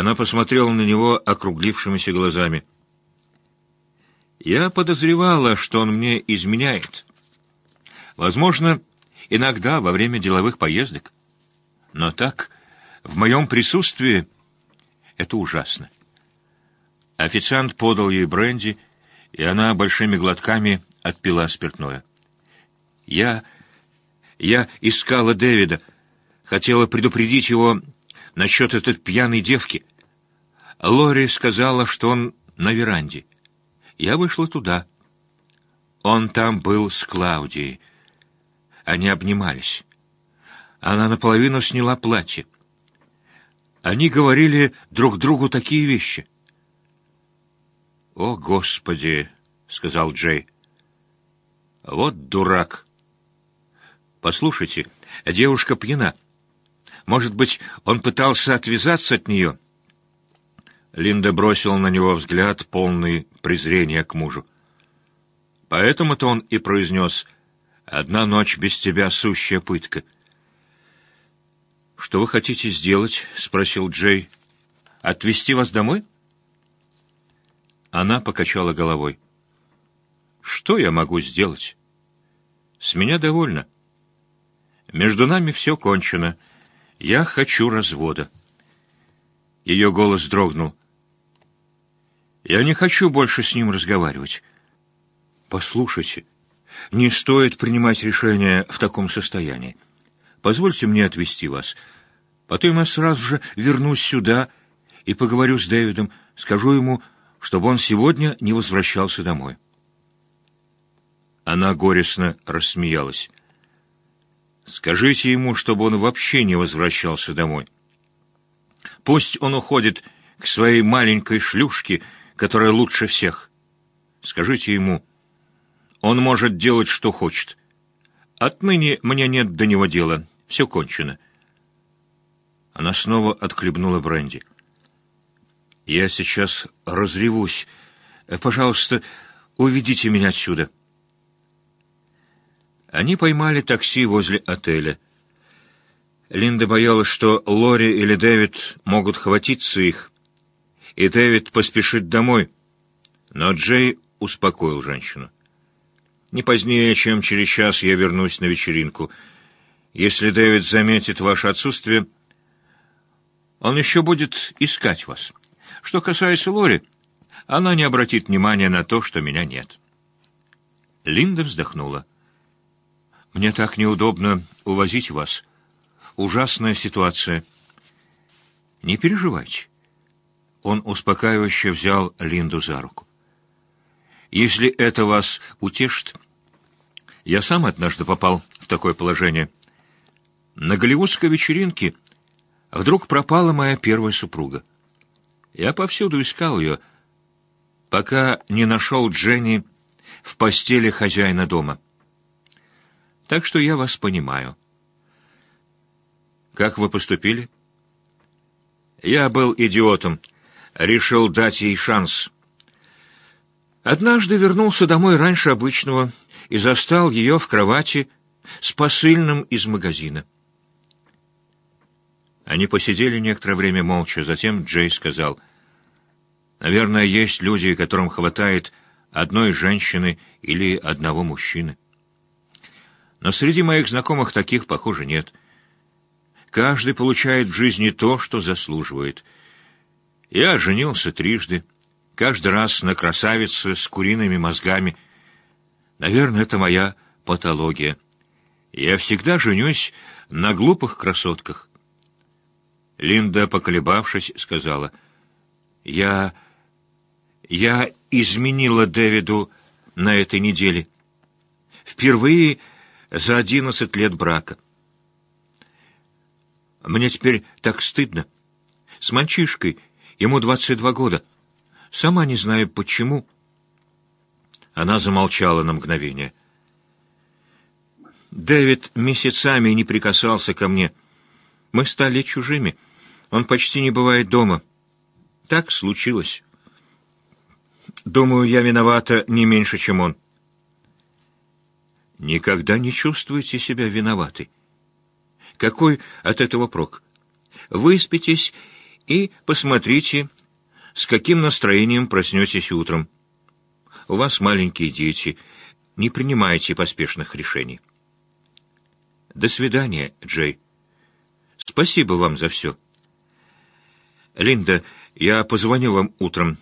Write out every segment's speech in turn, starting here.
Она посмотрела на него округлившимися глазами. Я подозревала, что он мне изменяет. Возможно, иногда во время деловых поездок. Но так, в моем присутствии, это ужасно. Официант подал ей бренди, и она большими глотками отпила спиртное. Я... я искала Дэвида, хотела предупредить его насчет этой пьяной девки. Лори сказала, что он на веранде. Я вышла туда. Он там был с Клаудией. Они обнимались. Она наполовину сняла платье. Они говорили друг другу такие вещи. «О, Господи!» — сказал Джей. «Вот дурак!» «Послушайте, девушка пьяна. Может быть, он пытался отвязаться от нее?» Линда бросила на него взгляд, полный презрения к мужу. Поэтому-то он и произнес «Одна ночь без тебя — сущая пытка». «Что вы хотите сделать?» — спросил Джей. «Отвезти вас домой?» Она покачала головой. «Что я могу сделать? С меня довольно. Между нами все кончено. Я хочу развода». Ее голос дрогнул. Я не хочу больше с ним разговаривать. Послушайте, не стоит принимать решение в таком состоянии. Позвольте мне отвезти вас. Потом я сразу же вернусь сюда и поговорю с Дэвидом, скажу ему, чтобы он сегодня не возвращался домой. Она горестно рассмеялась. Скажите ему, чтобы он вообще не возвращался домой. Пусть он уходит к своей маленькой шлюшке, которая лучше всех. Скажите ему, он может делать, что хочет. Отныне мне нет до него дела, все кончено. Она снова отхлебнула бренди. Я сейчас разревусь. Пожалуйста, уведите меня отсюда. Они поймали такси возле отеля. Линда боялась, что Лори или Дэвид могут хватиться их, и Дэвид поспешит домой. Но Джей успокоил женщину. «Не позднее, чем через час я вернусь на вечеринку. Если Дэвид заметит ваше отсутствие, он еще будет искать вас. Что касается Лори, она не обратит внимания на то, что меня нет». Линда вздохнула. «Мне так неудобно увозить вас. Ужасная ситуация. Не переживайте. Он успокаивающе взял Линду за руку. «Если это вас утешит, я сам однажды попал в такое положение. На голливудской вечеринке вдруг пропала моя первая супруга. Я повсюду искал ее, пока не нашел Дженни в постели хозяина дома. Так что я вас понимаю. Как вы поступили? Я был идиотом, решил дать ей шанс. Однажды вернулся домой раньше обычного и застал ее в кровати с посыльным из магазина. Они посидели некоторое время молча, затем Джей сказал, «Наверное, есть люди, которым хватает одной женщины или одного мужчины. Но среди моих знакомых таких, похоже, нет. Каждый получает в жизни то, что заслуживает — я женился трижды, каждый раз на красавице с куриными мозгами. Наверное, это моя патология. Я всегда женюсь на глупых красотках. Линда, поколебавшись, сказала, «Я... я изменила Дэвиду на этой неделе. Впервые за одиннадцать лет брака. Мне теперь так стыдно. С мальчишкой Ему двадцать два года. Сама не знаю, почему. Она замолчала на мгновение. Дэвид месяцами не прикасался ко мне. Мы стали чужими. Он почти не бывает дома. Так случилось. Думаю, я виновата не меньше, чем он. Никогда не чувствуйте себя виноватой. Какой от этого прок? Выспитесь и посмотрите, с каким настроением проснетесь утром. У вас маленькие дети. Не принимайте поспешных решений. До свидания, Джей. Спасибо вам за все. Линда, я позвоню вам утром.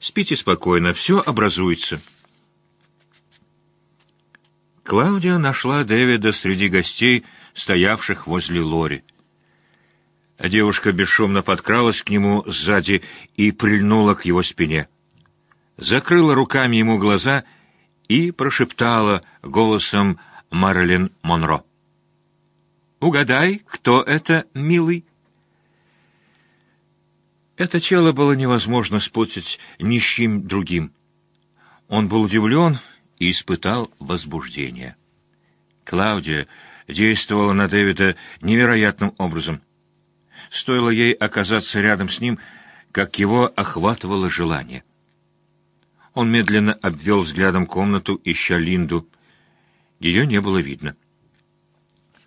Спите спокойно, все образуется. Клаудия нашла Дэвида среди гостей, стоявших возле Лори. Девушка бесшумно подкралась к нему сзади и прильнула к его спине. Закрыла руками ему глаза и прошептала голосом Марлин Монро. «Угадай, кто это, милый?» Это тело было невозможно спутать ни с чем другим. Он был удивлен и испытал возбуждение. Клаудия действовала на Дэвида невероятным образом. Стоило ей оказаться рядом с ним, как его охватывало желание. Он медленно обвел взглядом комнату, ища Линду. Ее не было видно.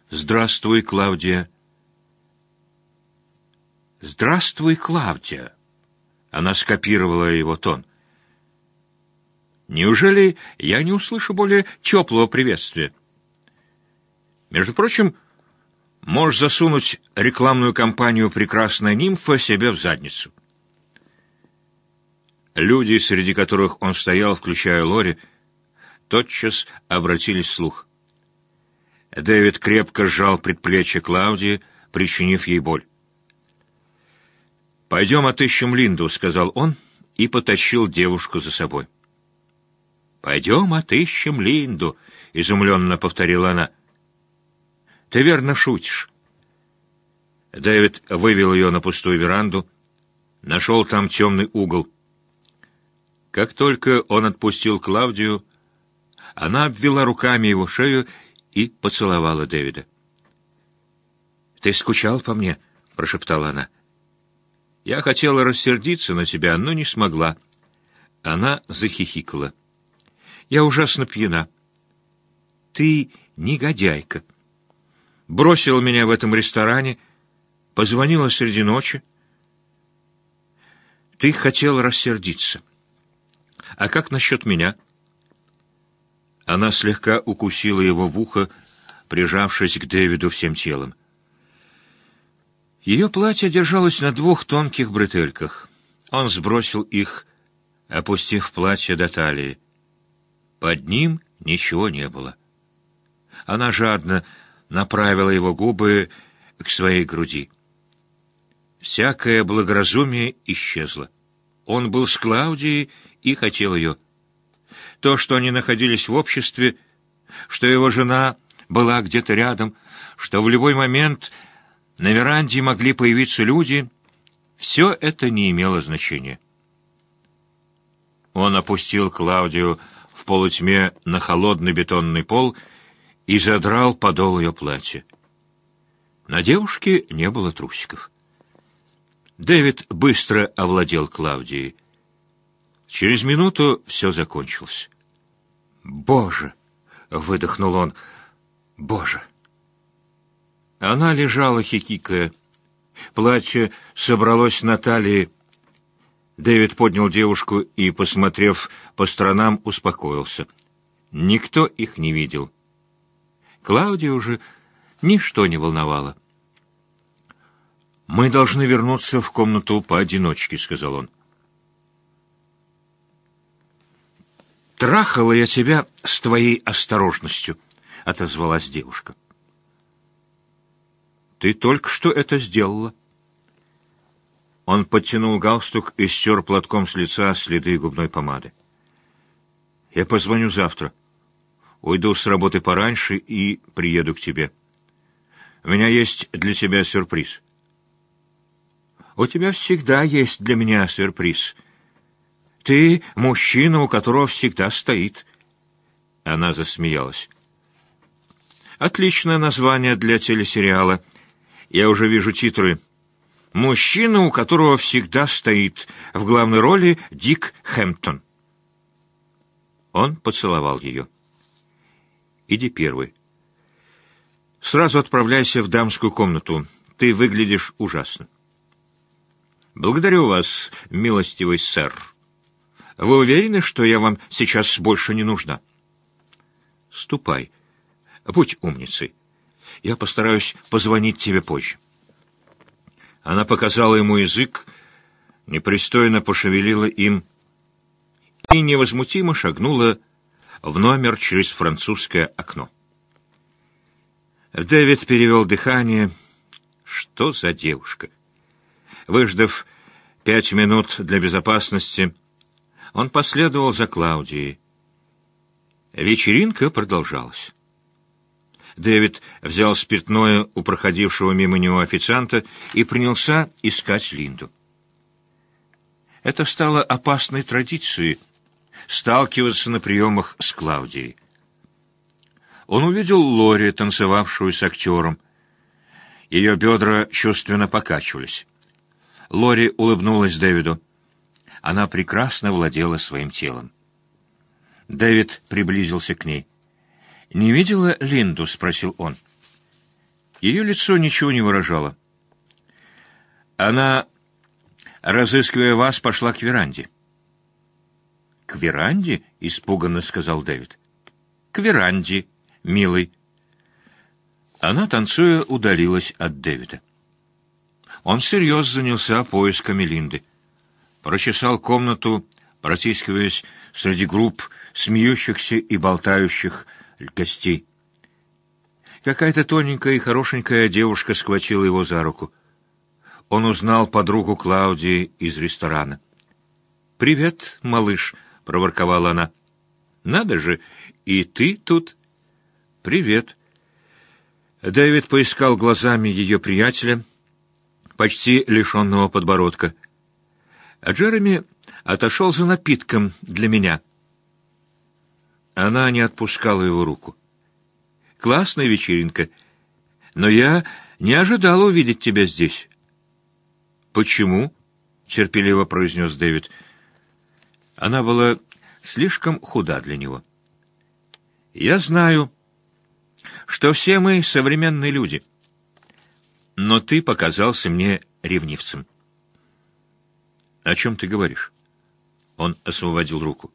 «Здравствуй, Клаудия», «Здравствуй, Клавдия!» Она скопировала его тон. «Неужели я не услышу более теплого приветствия?» «Между прочим, можешь засунуть рекламную кампанию «Прекрасная нимфа» себе в задницу». Люди, среди которых он стоял, включая Лори, тотчас обратились вслух. Дэвид крепко сжал предплечье Клаудии, причинив ей боль. «Пойдем отыщем Линду», — сказал он и потащил девушку за собой. «Пойдем отыщем Линду», — изумленно повторила она. «Ты верно шутишь». Дэвид вывел ее на пустую веранду, нашел там темный угол. Как только он отпустил Клавдию, она обвела руками его шею и поцеловала Дэвида. «Ты скучал по мне?» — прошептала она. Я хотела рассердиться на тебя, но не смогла. Она захихикала. Я ужасно пьяна. Ты негодяйка. Бросила меня в этом ресторане, позвонила среди ночи. Ты хотел рассердиться. А как насчет меня? Она слегка укусила его в ухо, прижавшись к Дэвиду всем телом. Ее платье держалось на двух тонких бретельках. Он сбросил их, опустив платье до талии. Под ним ничего не было. Она жадно направила его губы к своей груди. Всякое благоразумие исчезло. Он был с Клаудией и хотел ее. То, что они находились в обществе, что его жена была где-то рядом, что в любой момент на веранде могли появиться люди, все это не имело значения. Он опустил Клаудию в полутьме на холодный бетонный пол и задрал подол ее платья. На девушке не было трусиков. Дэвид быстро овладел Клаудией. Через минуту все закончилось. «Боже!» — выдохнул он. «Боже!» Она лежала, хихикая. Платье собралось на талии. Дэвид поднял девушку и, посмотрев по сторонам, успокоился. Никто их не видел. Клаудию уже ничто не волновало. «Мы должны вернуться в комнату поодиночке», — сказал он. «Трахала я тебя с твоей осторожностью», — отозвалась девушка. Ты только что это сделала. Он подтянул галстук и стер платком с лица следы губной помады. Я позвоню завтра. Уйду с работы пораньше и приеду к тебе. У меня есть для тебя сюрприз. У тебя всегда есть для меня сюрприз. Ты мужчина, у которого всегда стоит. Она засмеялась. Отличное название для телесериала — я уже вижу титры. «Мужчина, у которого всегда стоит в главной роли Дик Хэмптон». Он поцеловал ее. «Иди первый. Сразу отправляйся в дамскую комнату. Ты выглядишь ужасно». «Благодарю вас, милостивый сэр. Вы уверены, что я вам сейчас больше не нужна?» «Ступай. Будь умницей. Я постараюсь позвонить тебе позже». Она показала ему язык, непристойно пошевелила им и невозмутимо шагнула в номер через французское окно. Дэвид перевел дыхание. Что за девушка? Выждав пять минут для безопасности, он последовал за Клаудией. Вечеринка продолжалась. Дэвид взял спиртное у проходившего мимо него официанта и принялся искать Линду. Это стало опасной традицией — сталкиваться на приемах с Клаудией. Он увидел Лори, танцевавшую с актером. Ее бедра чувственно покачивались. Лори улыбнулась Дэвиду. Она прекрасно владела своим телом. Дэвид приблизился к ней. «Не видела Линду?» — спросил он. Ее лицо ничего не выражало. Она, разыскивая вас, пошла к веранде. «К веранде?» — испуганно сказал Дэвид. «К веранде, милый». Она, танцуя, удалилась от Дэвида. Он всерьез занялся поисками Линды. Прочесал комнату, протискиваясь среди групп смеющихся и болтающих гостей. Какая-то тоненькая и хорошенькая девушка схватила его за руку. Он узнал подругу Клаудии из ресторана. «Привет, малыш», — проворковала она. «Надо же, и ты тут?» «Привет». Дэвид поискал глазами ее приятеля — почти лишенного подбородка. А Джереми отошел за напитком для меня. Она не отпускала его руку. «Классная вечеринка, но я не ожидала увидеть тебя здесь». «Почему?» — терпеливо произнес Дэвид. Она была слишком худа для него. «Я знаю, что все мы современные люди» но ты показался мне ревнивцем. О чем ты говоришь? Он освободил руку.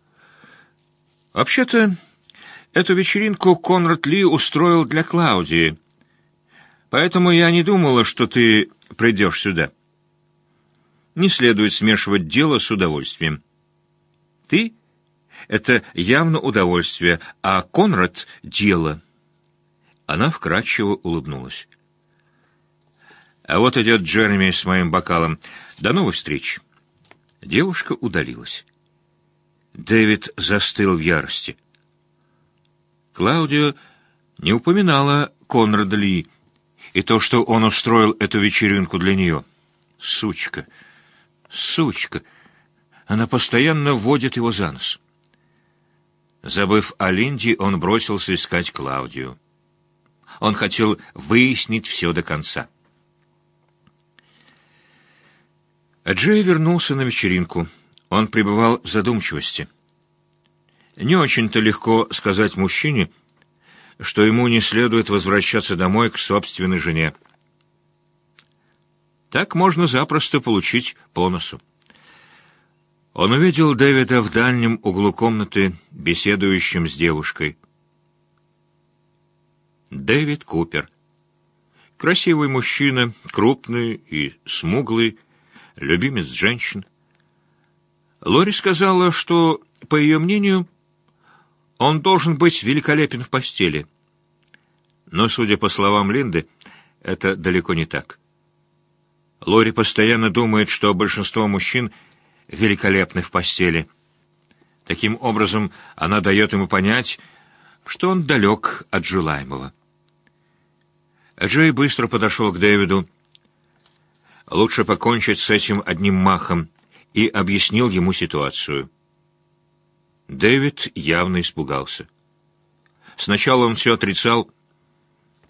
Вообще-то, эту вечеринку Конрад Ли устроил для Клаудии, поэтому я не думала, что ты придешь сюда. Не следует смешивать дело с удовольствием. Ты — это явно удовольствие, а Конрад — дело. Она вкрадчиво улыбнулась. А вот идет Джереми с моим бокалом. До новых встреч. Девушка удалилась. Дэвид застыл в ярости. Клаудио не упоминала Конрада Ли и то, что он устроил эту вечеринку для нее. Сучка, сучка. Она постоянно вводит его за нос. Забыв о Линде, он бросился искать Клаудию. Он хотел выяснить все до конца. Джей вернулся на вечеринку. Он пребывал в задумчивости. Не очень-то легко сказать мужчине, что ему не следует возвращаться домой к собственной жене. Так можно запросто получить по носу. Он увидел Дэвида в дальнем углу комнаты, беседующим с девушкой. Дэвид Купер. Красивый мужчина, крупный и смуглый, любимец женщин. Лори сказала, что, по ее мнению, он должен быть великолепен в постели. Но, судя по словам Линды, это далеко не так. Лори постоянно думает, что большинство мужчин великолепны в постели. Таким образом, она дает ему понять, что он далек от желаемого. Джей быстро подошел к Дэвиду, лучше покончить с этим одним махом, и объяснил ему ситуацию. Дэвид явно испугался. Сначала он все отрицал,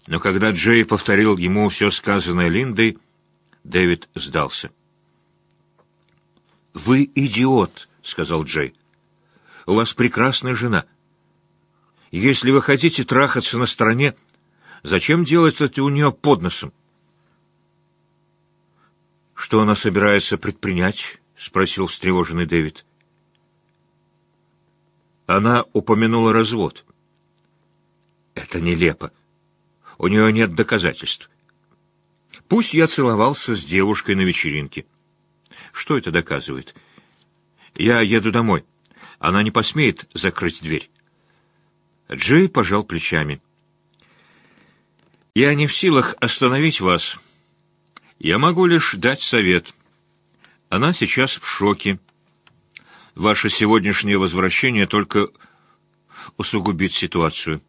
но когда Джей повторил ему все сказанное Линдой, Дэвид сдался. «Вы идиот», — сказал Джей. «У вас прекрасная жена. Если вы хотите трахаться на стороне, зачем делать это у нее под носом?» «Что она собирается предпринять?» — спросил встревоженный Дэвид. Она упомянула развод. Это нелепо. У нее нет доказательств. Пусть я целовался с девушкой на вечеринке. Что это доказывает? Я еду домой. Она не посмеет закрыть дверь. Джей пожал плечами. Я не в силах остановить вас. Я могу лишь дать совет. Она сейчас в шоке. Ваше сегодняшнее возвращение только усугубит ситуацию.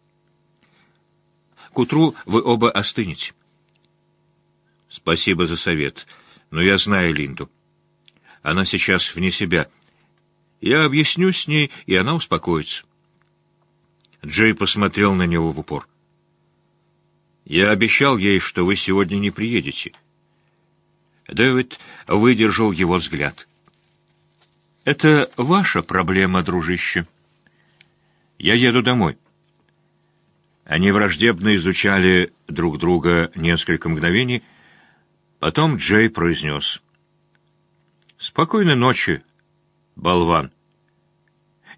К утру вы оба остынете. Спасибо за совет, но я знаю Линду. Она сейчас вне себя. Я объясню с ней, и она успокоится. Джей посмотрел на него в упор. Я обещал ей, что вы сегодня не приедете. Дэвид выдержал его взгляд. Это ваша проблема, дружище. Я еду домой. Они враждебно изучали друг друга несколько мгновений, потом Джей произнес. «Спокойной ночи, болван.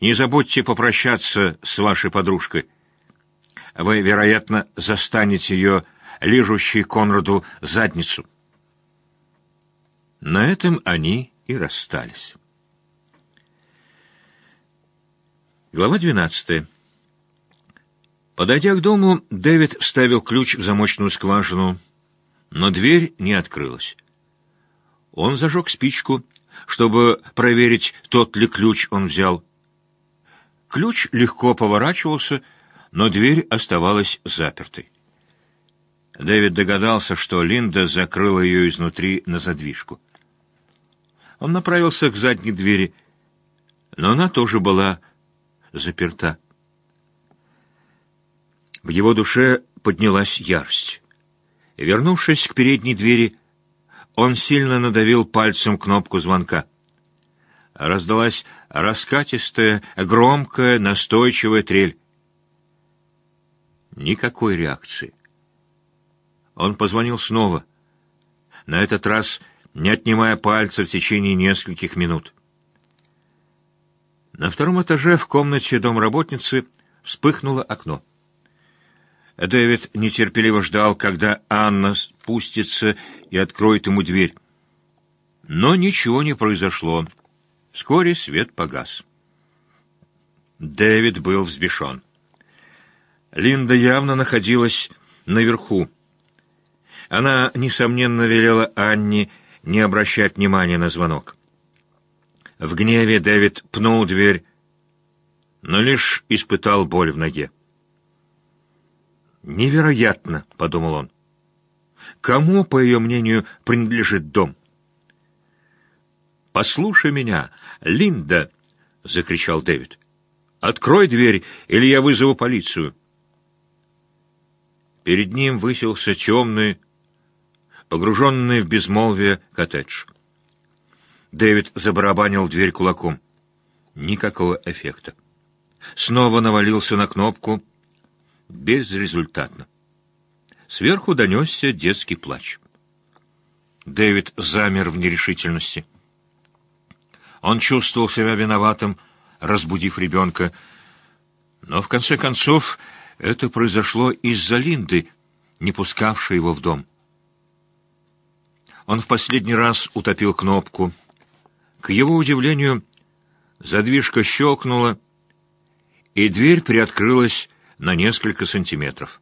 Не забудьте попрощаться с вашей подружкой. Вы, вероятно, застанете ее лижущей Конраду задницу». На этом они и расстались. Глава двенадцатая. Подойдя к дому, Дэвид вставил ключ в замочную скважину, но дверь не открылась. Он зажег спичку, чтобы проверить, тот ли ключ он взял. Ключ легко поворачивался, но дверь оставалась запертой. Дэвид догадался, что Линда закрыла ее изнутри на задвижку. Он направился к задней двери, но она тоже была заперта. В его душе поднялась ярость. Вернувшись к передней двери, он сильно надавил пальцем кнопку звонка. Раздалась раскатистая, громкая, настойчивая трель. Никакой реакции. Он позвонил снова, на этот раз не отнимая пальца в течение нескольких минут. На втором этаже в комнате домработницы вспыхнуло окно. Дэвид нетерпеливо ждал, когда Анна спустится и откроет ему дверь. Но ничего не произошло. Вскоре свет погас. Дэвид был взбешен. Линда явно находилась наверху. Она, несомненно, велела Анне не обращать внимания на звонок. В гневе Дэвид пнул дверь, но лишь испытал боль в ноге. «Невероятно!» — подумал он. «Кому, по ее мнению, принадлежит дом?» «Послушай меня, Линда!» — закричал Дэвид. «Открой дверь, или я вызову полицию!» Перед ним высился темный, погруженный в безмолвие коттедж. Дэвид забарабанил дверь кулаком. Никакого эффекта. Снова навалился на кнопку — безрезультатно. Сверху донесся детский плач. Дэвид замер в нерешительности. Он чувствовал себя виноватым, разбудив ребенка, но в конце концов это произошло из-за Линды, не пускавшей его в дом. Он в последний раз утопил кнопку. К его удивлению, задвижка щелкнула, и дверь приоткрылась на несколько сантиметров.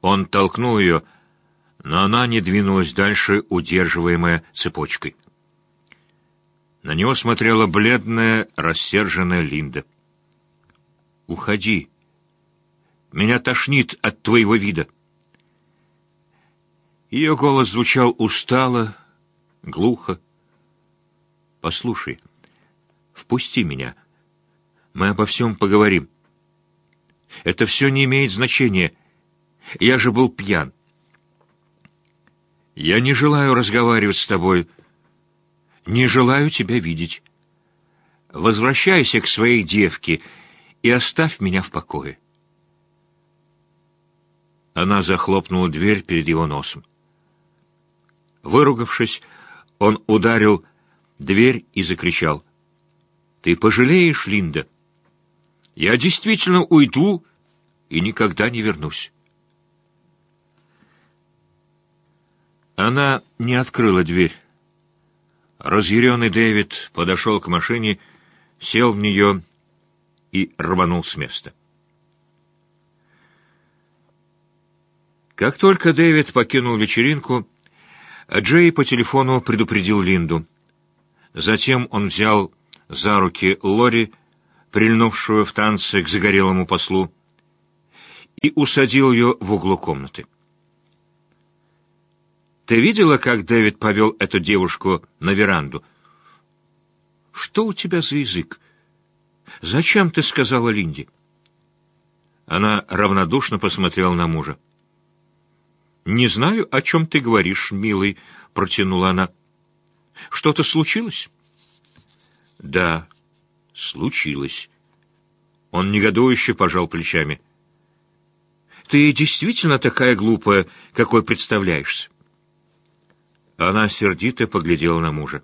Он толкнул ее, но она не двинулась дальше, удерживаемая цепочкой. На него смотрела бледная, рассерженная Линда. «Уходи. Меня тошнит от твоего вида». Ее голос звучал устало, глухо. «Послушай, впусти меня. Мы обо всем поговорим». Это все не имеет значения. Я же был пьян. Я не желаю разговаривать с тобой. Не желаю тебя видеть. Возвращайся к своей девке и оставь меня в покое. Она захлопнула дверь перед его носом. Выругавшись, Он ударил дверь и закричал. «Ты пожалеешь, Линда? Я действительно уйду и никогда не вернусь». Она не открыла дверь. Разъяренный Дэвид подошел к машине, сел в нее и рванул с места. Как только Дэвид покинул вечеринку, Джей по телефону предупредил Линду. Затем он взял за руки Лори, прильнувшую в танце к загорелому послу, и усадил ее в углу комнаты. «Ты видела, как Дэвид повел эту девушку на веранду?» «Что у тебя за язык? Зачем ты сказала Линде?» Она равнодушно посмотрела на мужа. «Не знаю, о чем ты говоришь, милый», — протянула она. «Что-то случилось?» «Да, случилось». Он негодующе пожал плечами. «Ты действительно такая глупая, какой представляешься?» Она сердито поглядела на мужа.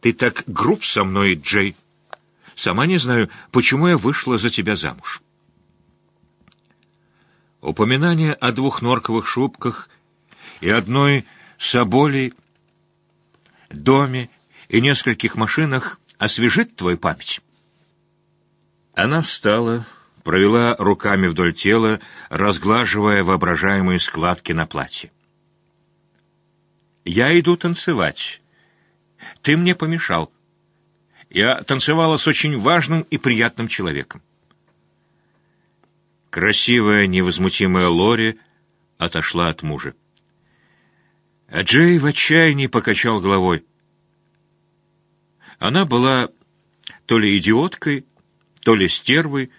«Ты так груб со мной, Джей. Сама не знаю, почему я вышла за тебя замуж». Упоминание о двух норковых шубках и одной соболей, доме и нескольких машинах освежит твою память. Она встала, провела руками вдоль тела, разглаживая воображаемые складки на платье. «Я иду танцевать. Ты мне помешал. Я танцевала с очень важным и приятным человеком. Красивая, невозмутимая Лори отошла от мужа. А Джей в отчаянии покачал головой. Она была то ли идиоткой, то ли стервой,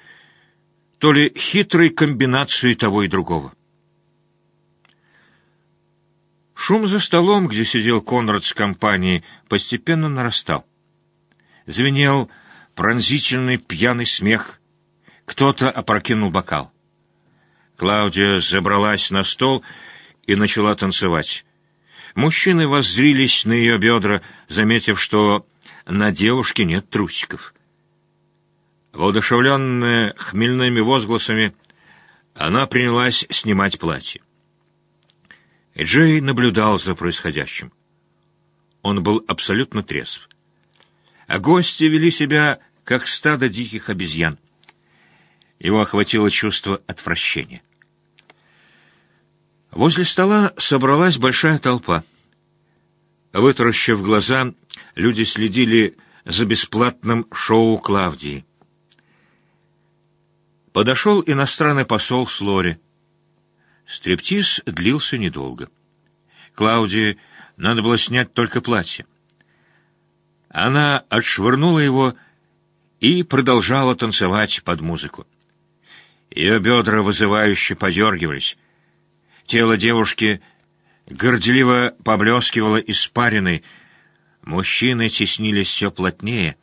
то ли хитрой комбинацией того и другого. Шум за столом, где сидел Конрад с компанией, постепенно нарастал. Звенел пронзительный пьяный смех — кто-то опрокинул бокал. Клаудия забралась на стол и начала танцевать. Мужчины воззрились на ее бедра, заметив, что на девушке нет трусиков. Воодушевленная хмельными возгласами, она принялась снимать платье. Джей наблюдал за происходящим. Он был абсолютно трезв. А гости вели себя, как стадо диких обезьян. Его охватило чувство отвращения. Возле стола собралась большая толпа. Вытаращив глаза, люди следили за бесплатным шоу Клавдии. Подошел иностранный посол с Лори. Стриптиз длился недолго. Клаудии надо было снять только платье. Она отшвырнула его и продолжала танцевать под музыку. Ее бедра вызывающе подергивались. Тело девушки горделиво поблескивало испариной. Мужчины теснились все плотнее,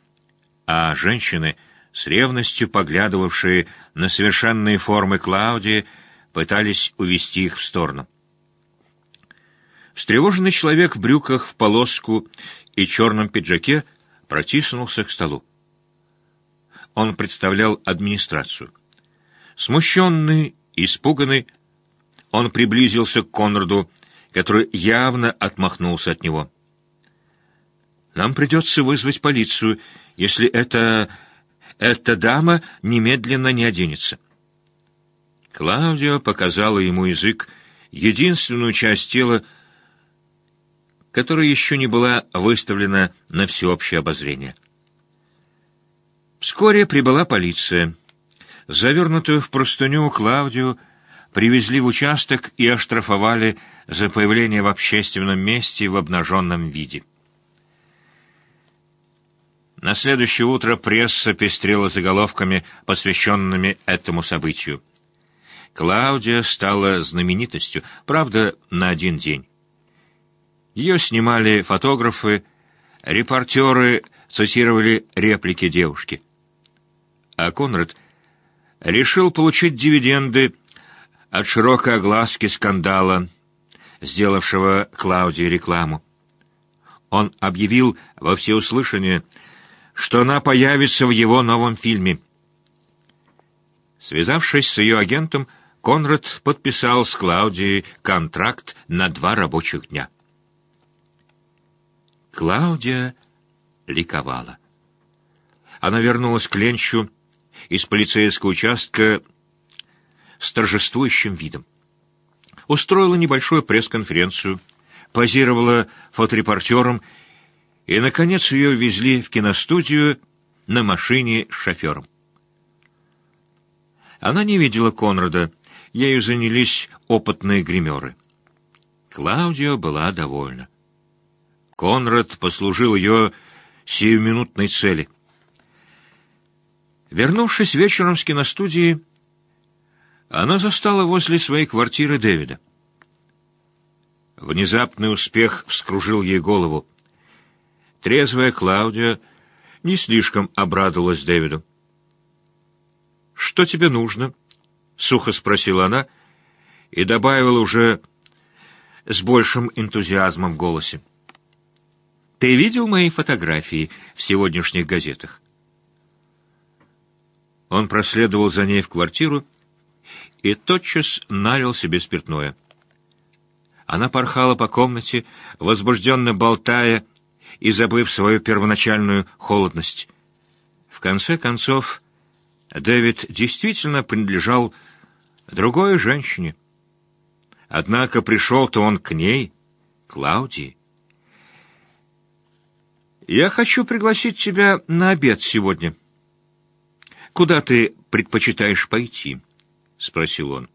а женщины, с ревностью поглядывавшие на совершенные формы Клаудии, пытались увести их в сторону. Встревоженный человек в брюках в полоску и черном пиджаке протиснулся к столу. Он представлял администрацию. Смущенный, испуганный, он приблизился к Конраду, который явно отмахнулся от него. «Нам придется вызвать полицию, если эта... эта дама немедленно не оденется». Клаудио показала ему язык, единственную часть тела, которая еще не была выставлена на всеобщее обозрение. Вскоре прибыла полиция. Завернутую в простыню Клаудию привезли в участок и оштрафовали за появление в общественном месте в обнаженном виде. На следующее утро пресса пестрела заголовками, посвященными этому событию. Клаудия стала знаменитостью, правда, на один день. Ее снимали фотографы, репортеры цитировали реплики девушки. А Конрад решил получить дивиденды от широкой огласки скандала, сделавшего Клаудии рекламу. Он объявил во всеуслышание, что она появится в его новом фильме. Связавшись с ее агентом, Конрад подписал с Клаудией контракт на два рабочих дня. Клаудия ликовала. Она вернулась к Ленчу из полицейского участка с торжествующим видом. Устроила небольшую пресс-конференцию, позировала фоторепортером, и, наконец, ее везли в киностудию на машине с шофером. Она не видела Конрада, ею занялись опытные гримеры. Клаудио была довольна. Конрад послужил ее сиюминутной цели. Вернувшись вечером с киностудии, она застала возле своей квартиры Дэвида. Внезапный успех вскружил ей голову. Трезвая Клаудия не слишком обрадовалась Дэвиду. «Что тебе нужно?» — сухо спросила она и добавила уже с большим энтузиазмом в голосе. «Ты видел мои фотографии в сегодняшних газетах?» Он проследовал за ней в квартиру и тотчас налил себе спиртное. Она порхала по комнате, возбужденно болтая и забыв свою первоначальную холодность. В конце концов, Дэвид действительно принадлежал другой женщине. Однако пришел-то он к ней, Клаудии. «Я хочу пригласить тебя на обед сегодня. Куда ты предпочитаешь пойти?» — спросил он.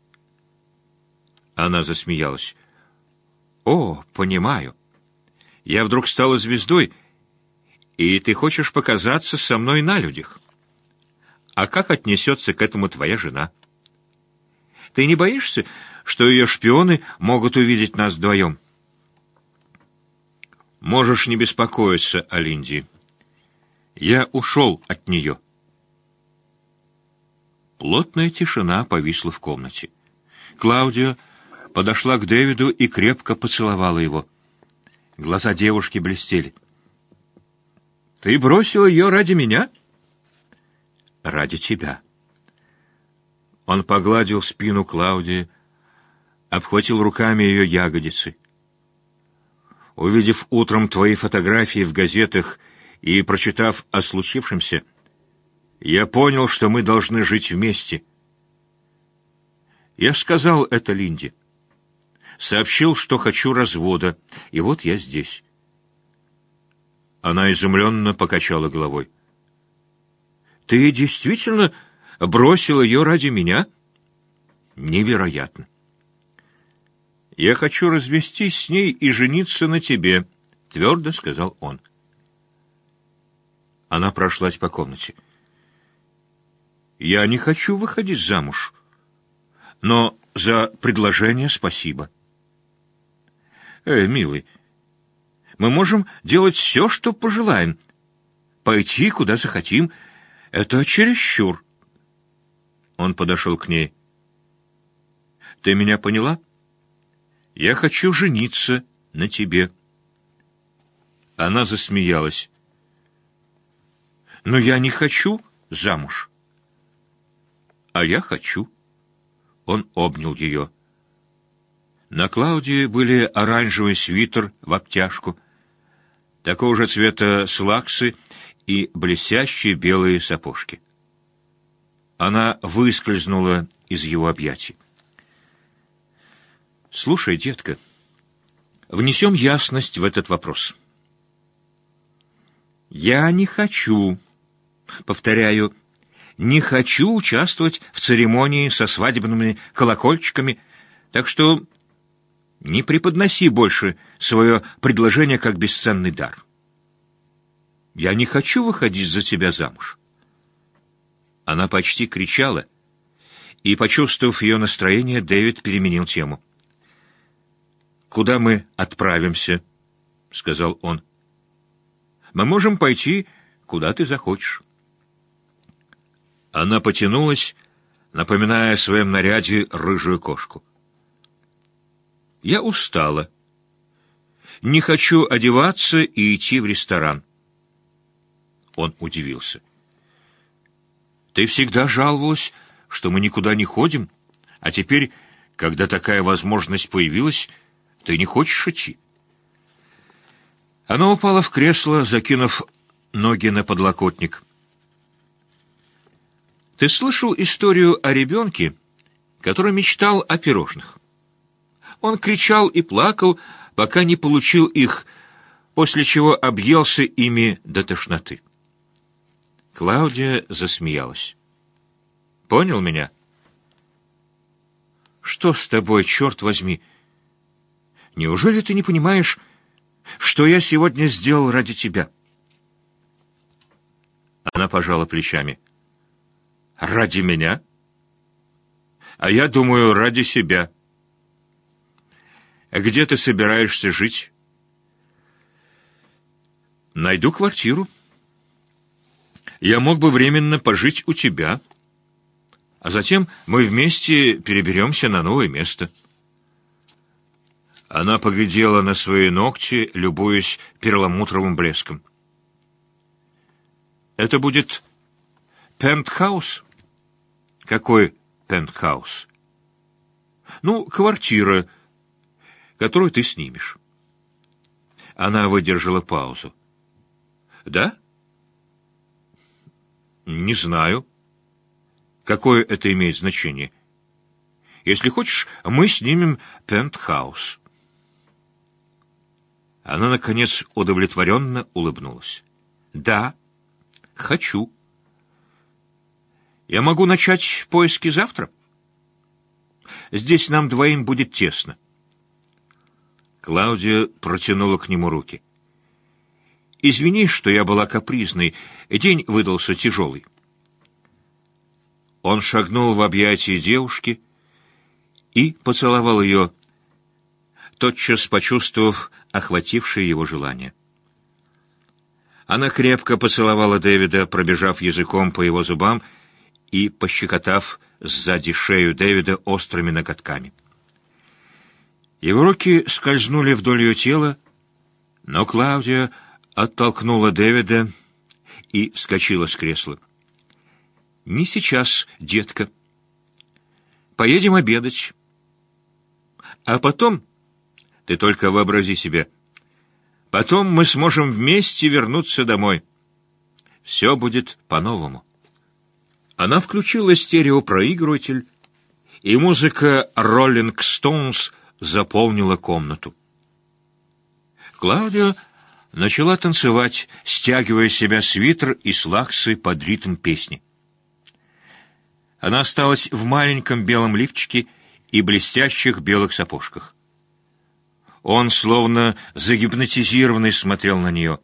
Она засмеялась. «О, понимаю. Я вдруг стала звездой, и ты хочешь показаться со мной на людях. А как отнесется к этому твоя жена? Ты не боишься, что ее шпионы могут увидеть нас вдвоем?» «Можешь не беспокоиться о Линде. Я ушел от нее». Плотная тишина повисла в комнате. Клаудия подошла к Дэвиду и крепко поцеловала его. Глаза девушки блестели. «Ты бросил ее ради меня?» «Ради тебя». Он погладил спину Клаудии, обхватил руками ее ягодицы. Увидев утром твои фотографии в газетах и прочитав о случившемся, я понял, что мы должны жить вместе. Я сказал это Линде. Сообщил, что хочу развода, и вот я здесь. Она изумленно покачала головой. «Ты действительно бросил ее ради меня?» «Невероятно!» «Я хочу развестись с ней и жениться на тебе», — твердо сказал он. Она прошлась по комнате. Я не хочу выходить замуж. Но за предложение спасибо. Э, милый, мы можем делать все, что пожелаем. Пойти, куда захотим. Это чересчур. Он подошел к ней. Ты меня поняла? Я хочу жениться на тебе. Она засмеялась. Но я не хочу замуж. «А я хочу». Он обнял ее. На Клаудии были оранжевый свитер в обтяжку, такого же цвета слаксы и блестящие белые сапожки. Она выскользнула из его объятий. «Слушай, детка, внесем ясность в этот вопрос». «Я не хочу, повторяю, не хочу участвовать в церемонии со свадебными колокольчиками, так что не преподноси больше свое предложение как бесценный дар. Я не хочу выходить за тебя замуж. Она почти кричала, и, почувствовав ее настроение, Дэвид переменил тему. «Куда мы отправимся?» — сказал он. «Мы можем пойти, куда ты захочешь». Она потянулась, напоминая о своем наряде рыжую кошку. «Я устала. не хочу одеваться и идти в ресторан. Он удивился. Ты всегда жаловалась, что мы никуда не ходим, а теперь, когда такая возможность появилась, ты не хочешь идти. Она упала в кресло, закинув ноги на подлокотник. Ты слышал историю о ребенке, который мечтал о пирожных? Он кричал и плакал, пока не получил их, после чего объелся ими до тошноты. Клаудия засмеялась. «Понял меня?» «Что с тобой, черт возьми? Неужели ты не понимаешь, что я сегодня сделал ради тебя?» Она пожала плечами. «Ради меня?» «А я думаю, ради себя». Где ты собираешься жить? Найду квартиру. Я мог бы временно пожить у тебя, а затем мы вместе переберемся на новое место. Она поглядела на свои ногти, любуясь перламутровым блеском. Это будет пентхаус? Какой пентхаус? Ну, квартира, которую ты снимешь. Она выдержала паузу. Да? Не знаю. Какое это имеет значение? Если хочешь, мы снимем пентхаус. Она, наконец, удовлетворенно улыбнулась. Да, хочу. Я могу начать поиски завтра? Здесь нам двоим будет тесно. Клаудия протянула к нему руки. «Извини, что я была капризной. День выдался тяжелый». Он шагнул в объятия девушки и поцеловал ее, тотчас почувствовав охватившее его желание. Она крепко поцеловала Дэвида, пробежав языком по его зубам и пощекотав сзади шею Дэвида острыми ноготками. Его руки скользнули вдоль ее тела, но Клаудия оттолкнула Дэвида и вскочила с кресла. «Не сейчас, детка. Поедем обедать. А потом, ты только вообрази себе, потом мы сможем вместе вернуться домой. Все будет по-новому». Она включила стереопроигрыватель, и музыка «Роллинг Стоунс» заполнила комнату. Клаудио начала танцевать, стягивая себя свитер и слаксы под ритм песни. Она осталась в маленьком белом лифчике и блестящих белых сапожках. Он, словно загипнотизированный, смотрел на нее.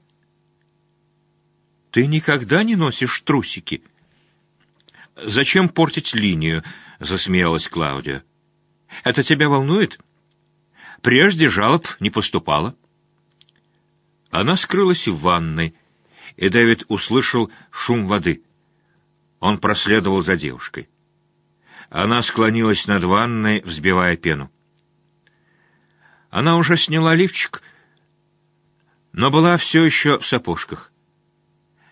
«Ты никогда не носишь трусики?» «Зачем портить линию?» — засмеялась Клаудия. «Это тебя волнует?» Прежде жалоб не поступало. Она скрылась в ванной, и Дэвид услышал шум воды. Он проследовал за девушкой. Она склонилась над ванной, взбивая пену. Она уже сняла лифчик, но была все еще в сапожках.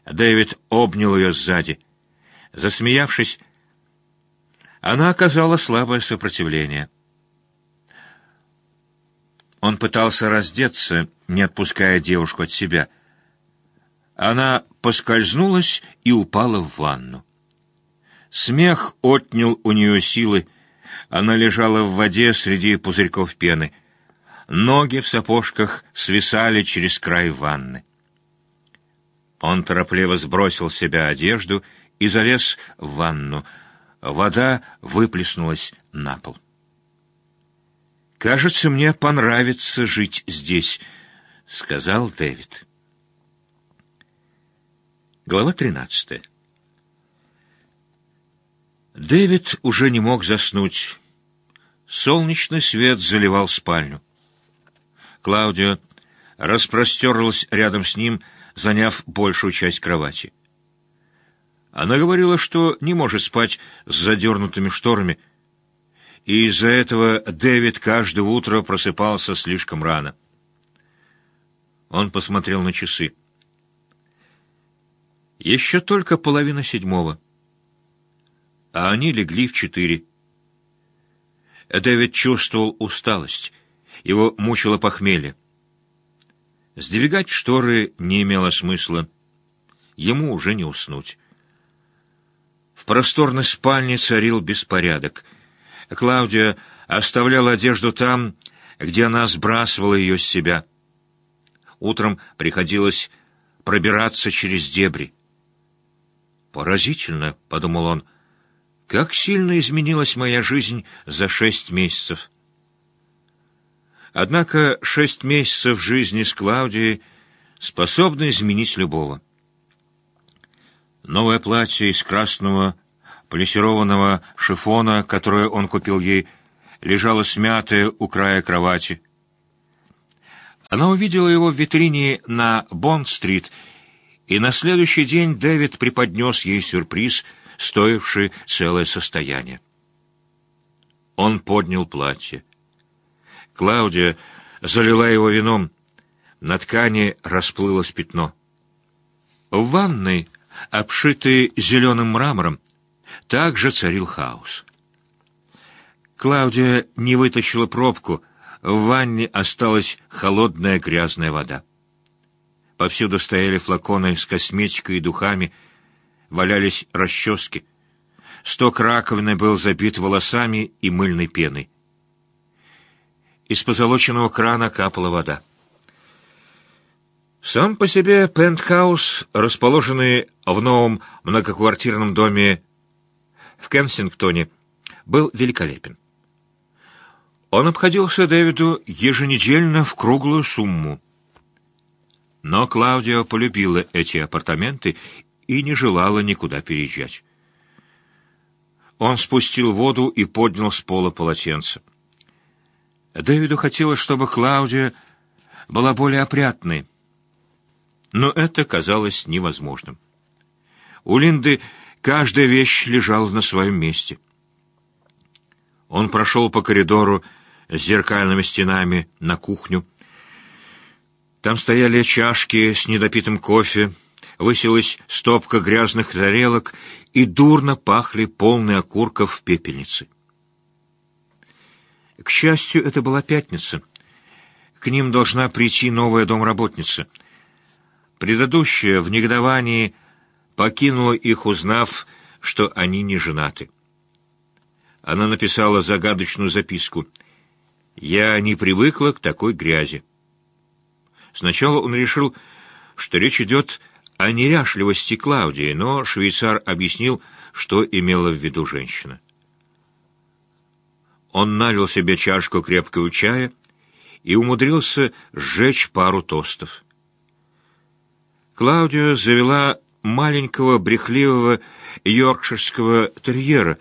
Дэвид обнял ее сзади. Засмеявшись, она оказала слабое сопротивление — он пытался раздеться, не отпуская девушку от себя. Она поскользнулась и упала в ванну. Смех отнял у нее силы. Она лежала в воде среди пузырьков пены. Ноги в сапожках свисали через край ванны. Он торопливо сбросил с себя одежду и залез в ванну. Вода выплеснулась на пол. «Кажется, мне понравится жить здесь», — сказал Дэвид. Глава тринадцатая. Дэвид уже не мог заснуть. Солнечный свет заливал спальню. Клаудио распростерлась рядом с ним, заняв большую часть кровати. Она говорила, что не может спать с задернутыми шторами, и из-за этого Дэвид каждое утро просыпался слишком рано. Он посмотрел на часы. Еще только половина седьмого. А они легли в четыре. Дэвид чувствовал усталость. Его мучило похмелье. Сдвигать шторы не имело смысла. Ему уже не уснуть. В просторной спальне царил беспорядок. Клаудия оставляла одежду там, где она сбрасывала ее с себя. Утром приходилось пробираться через дебри. «Поразительно», — подумал он, — «как сильно изменилась моя жизнь за шесть месяцев». Однако шесть месяцев жизни с Клаудией способны изменить любого. Новое платье из красного полисированного шифона, которое он купил ей, лежало смятое у края кровати. Она увидела его в витрине на Бонд-стрит, и на следующий день Дэвид преподнес ей сюрприз, стоивший целое состояние. Он поднял платье. Клаудия залила его вином. На ткани расплылось пятно. В ванной, обшитой зеленым мрамором, также царил хаос. Клаудия не вытащила пробку, в ванне осталась холодная грязная вода. Повсюду стояли флаконы с косметикой и духами, валялись расчески. Сток раковины был забит волосами и мыльной пеной. Из позолоченного крана капала вода. Сам по себе пентхаус, расположенный в новом многоквартирном доме в Кенсингтоне, был великолепен. Он обходился Дэвиду еженедельно в круглую сумму. Но Клаудио полюбила эти апартаменты и не желала никуда переезжать. Он спустил воду и поднял с пола полотенце. Дэвиду хотелось, чтобы Клаудия была более опрятной, но это казалось невозможным. У Линды каждая вещь лежала на своем месте. Он прошел по коридору с зеркальными стенами на кухню. Там стояли чашки с недопитым кофе, высилась стопка грязных тарелок и дурно пахли полные окурков пепельницы. К счастью, это была пятница. К ним должна прийти новая домработница. Предыдущая в негодовании покинула их, узнав, что они не женаты. Она написала загадочную записку. «Я не привыкла к такой грязи». Сначала он решил, что речь идет о неряшливости Клаудии, но швейцар объяснил, что имела в виду женщина. Он налил себе чашку крепкого чая и умудрился сжечь пару тостов. Клаудия завела маленького брехливого йоркширского терьера,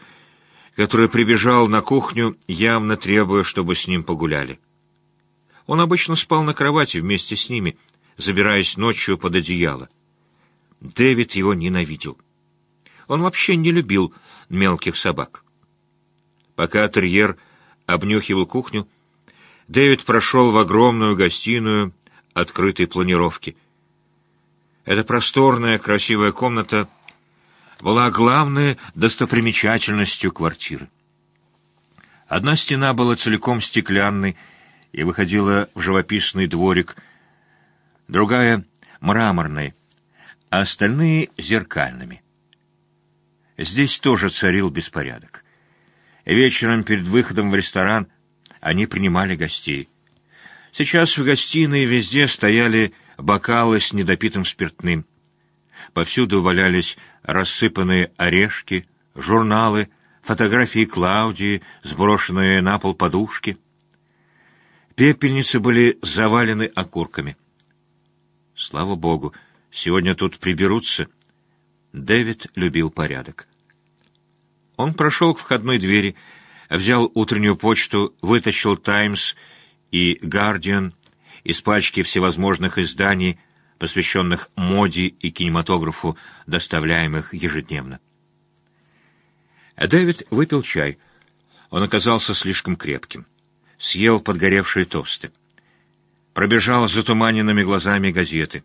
который прибежал на кухню, явно требуя, чтобы с ним погуляли. Он обычно спал на кровати вместе с ними, забираясь ночью под одеяло. Дэвид его ненавидел. Он вообще не любил мелких собак. Пока терьер обнюхивал кухню, Дэвид прошел в огромную гостиную открытой планировки. Эта просторная, красивая комната была главной достопримечательностью квартиры. Одна стена была целиком стеклянной и выходила в живописный дворик, другая — мраморной, а остальные — зеркальными. Здесь тоже царил беспорядок. Вечером перед выходом в ресторан они принимали гостей. Сейчас в гостиной везде стояли бокалы с недопитым спиртным. Повсюду валялись рассыпанные орешки, журналы, фотографии Клаудии, сброшенные на пол подушки. Пепельницы были завалены окурками. Слава богу, сегодня тут приберутся. Дэвид любил порядок. Он прошел к входной двери, взял утреннюю почту, вытащил «Таймс» и «Гардиан» из пачки всевозможных изданий, посвященных моде и кинематографу, доставляемых ежедневно. Дэвид выпил чай. Он оказался слишком крепким. Съел подгоревшие тосты. пробежал затуманенными глазами газеты.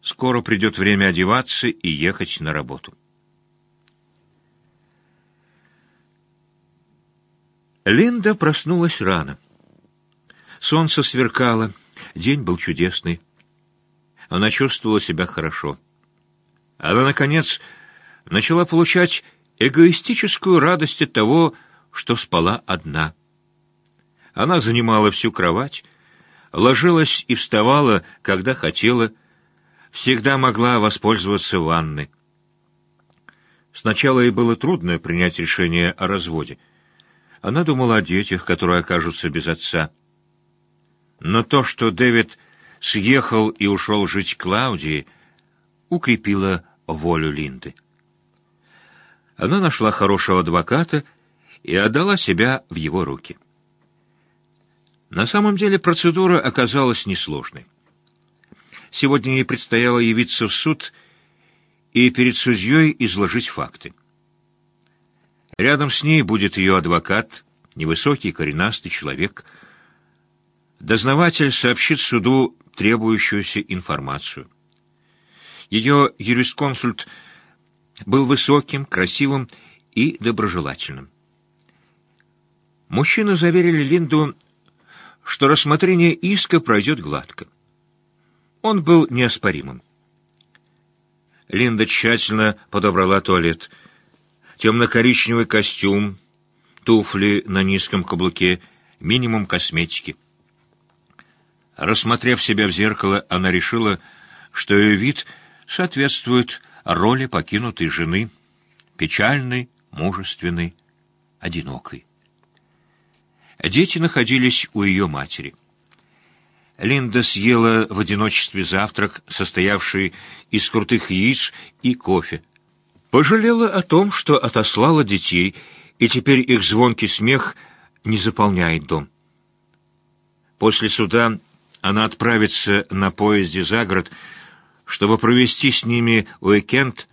Скоро придет время одеваться и ехать на работу. Линда проснулась рано. Солнце сверкало, день был чудесный. Она чувствовала себя хорошо. Она, наконец, начала получать эгоистическую радость от того, что спала одна. Она занимала всю кровать, ложилась и вставала, когда хотела, всегда могла воспользоваться ванной. Сначала ей было трудно принять решение о разводе. Она думала о детях, которые окажутся без отца. Но то, что Дэвид съехал и ушел жить к Клаудии, укрепило волю Линды. Она нашла хорошего адвоката и отдала себя в его руки. На самом деле процедура оказалась несложной. Сегодня ей предстояло явиться в суд и перед судьей изложить факты. Рядом с ней будет ее адвокат, невысокий коренастый человек. Дознаватель сообщит суду требующуюся информацию. Ее юрисконсульт был высоким, красивым и доброжелательным. Мужчины заверили Линду, что рассмотрение иска пройдет гладко. Он был неоспоримым. Линда тщательно подобрала туалет. Темно-коричневый костюм, туфли на низком каблуке, минимум косметики — Рассмотрев себя в зеркало, она решила, что ее вид соответствует роли покинутой жены, печальной, мужественной, одинокой. Дети находились у ее матери. Линда съела в одиночестве завтрак, состоявший из крутых яиц и кофе. Пожалела о том, что отослала детей, и теперь их звонкий смех не заполняет дом. После суда она отправится на поезде за город, чтобы провести с ними уикенд,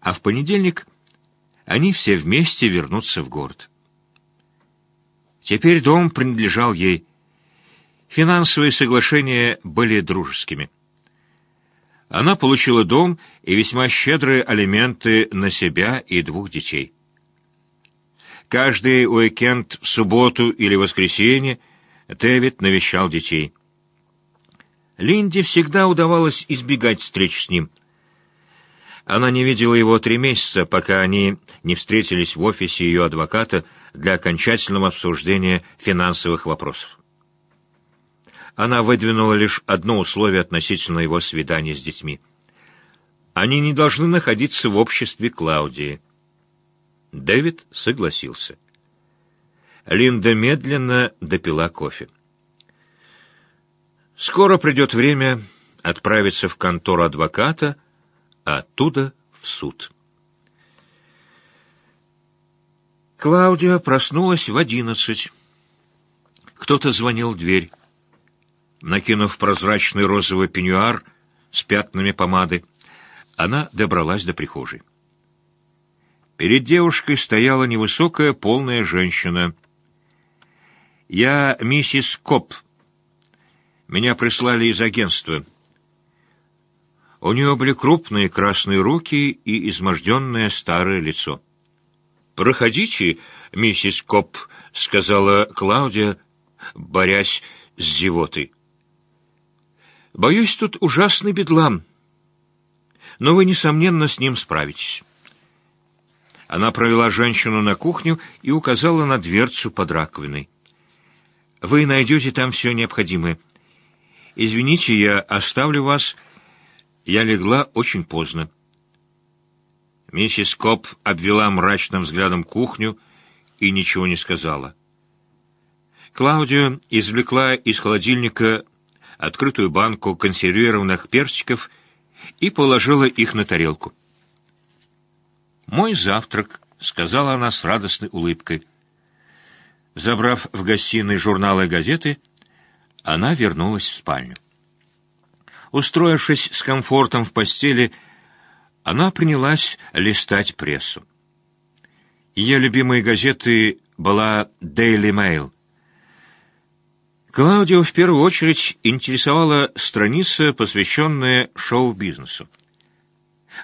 а в понедельник они все вместе вернутся в город. Теперь дом принадлежал ей. Финансовые соглашения были дружескими. Она получила дом и весьма щедрые алименты на себя и двух детей. Каждый уикенд в субботу или воскресенье Дэвид навещал детей. Линде всегда удавалось избегать встреч с ним. Она не видела его три месяца, пока они не встретились в офисе ее адвоката для окончательного обсуждения финансовых вопросов. Она выдвинула лишь одно условие относительно его свидания с детьми. Они не должны находиться в обществе Клаудии. Дэвид согласился. Линда медленно допила кофе. Скоро придет время отправиться в контору адвоката, а оттуда в суд. Клаудия проснулась в одиннадцать. Кто-то звонил в дверь. Накинув прозрачный розовый пеньюар с пятнами помады, она добралась до прихожей. Перед девушкой стояла невысокая полная женщина. «Я миссис Коп», меня прислали из агентства. У нее были крупные красные руки и изможденное старое лицо. «Проходите, миссис Коп», — сказала Клаудия, борясь с зевотой. «Боюсь, тут ужасный бедлам, но вы, несомненно, с ним справитесь». Она провела женщину на кухню и указала на дверцу под раковиной. «Вы найдете там все необходимое. «Извините, я оставлю вас. Я легла очень поздно». Миссис Коп обвела мрачным взглядом кухню и ничего не сказала. Клаудия извлекла из холодильника открытую банку консервированных персиков и положила их на тарелку. «Мой завтрак», — сказала она с радостной улыбкой. Забрав в гостиной журналы и газеты, она вернулась в спальню. Устроившись с комфортом в постели, она принялась листать прессу. Ее любимой газетой была «Daily Mail». Клаудио в первую очередь интересовала страница, посвященная шоу-бизнесу.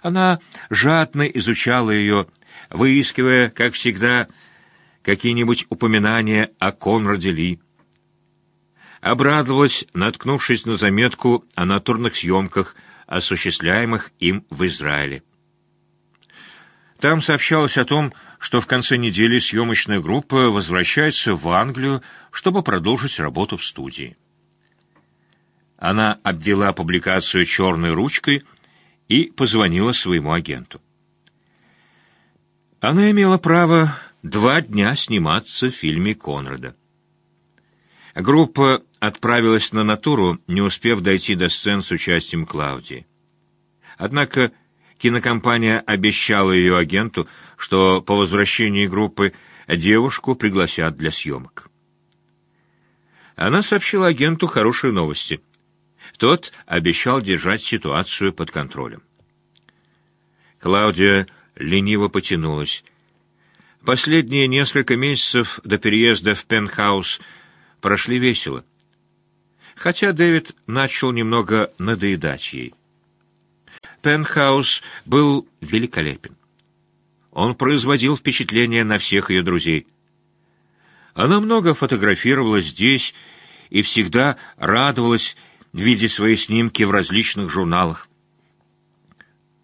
Она жадно изучала ее, выискивая, как всегда, какие-нибудь упоминания о Конраде Ли. Обрадовалась, наткнувшись на заметку о натурных съемках, осуществляемых им в Израиле. Там сообщалось о том, что в конце недели съемочная группа возвращается в Англию, чтобы продолжить работу в студии. Она обвела публикацию черной ручкой и позвонила своему агенту. Она имела право два дня сниматься в фильме Конрада. Группа отправилась на натуру, не успев дойти до сцен с участием Клаудии. Однако кинокомпания обещала ее агенту, что по возвращении группы девушку пригласят для съемок. Она сообщила агенту хорошие новости. Тот обещал держать ситуацию под контролем. Клаудия лениво потянулась. Последние несколько месяцев до переезда в пентхаус прошли весело. Хотя Дэвид начал немного надоедать ей. Пентхаус был великолепен. Он производил впечатление на всех ее друзей. Она много фотографировала здесь и всегда радовалась, видя свои снимки в различных журналах.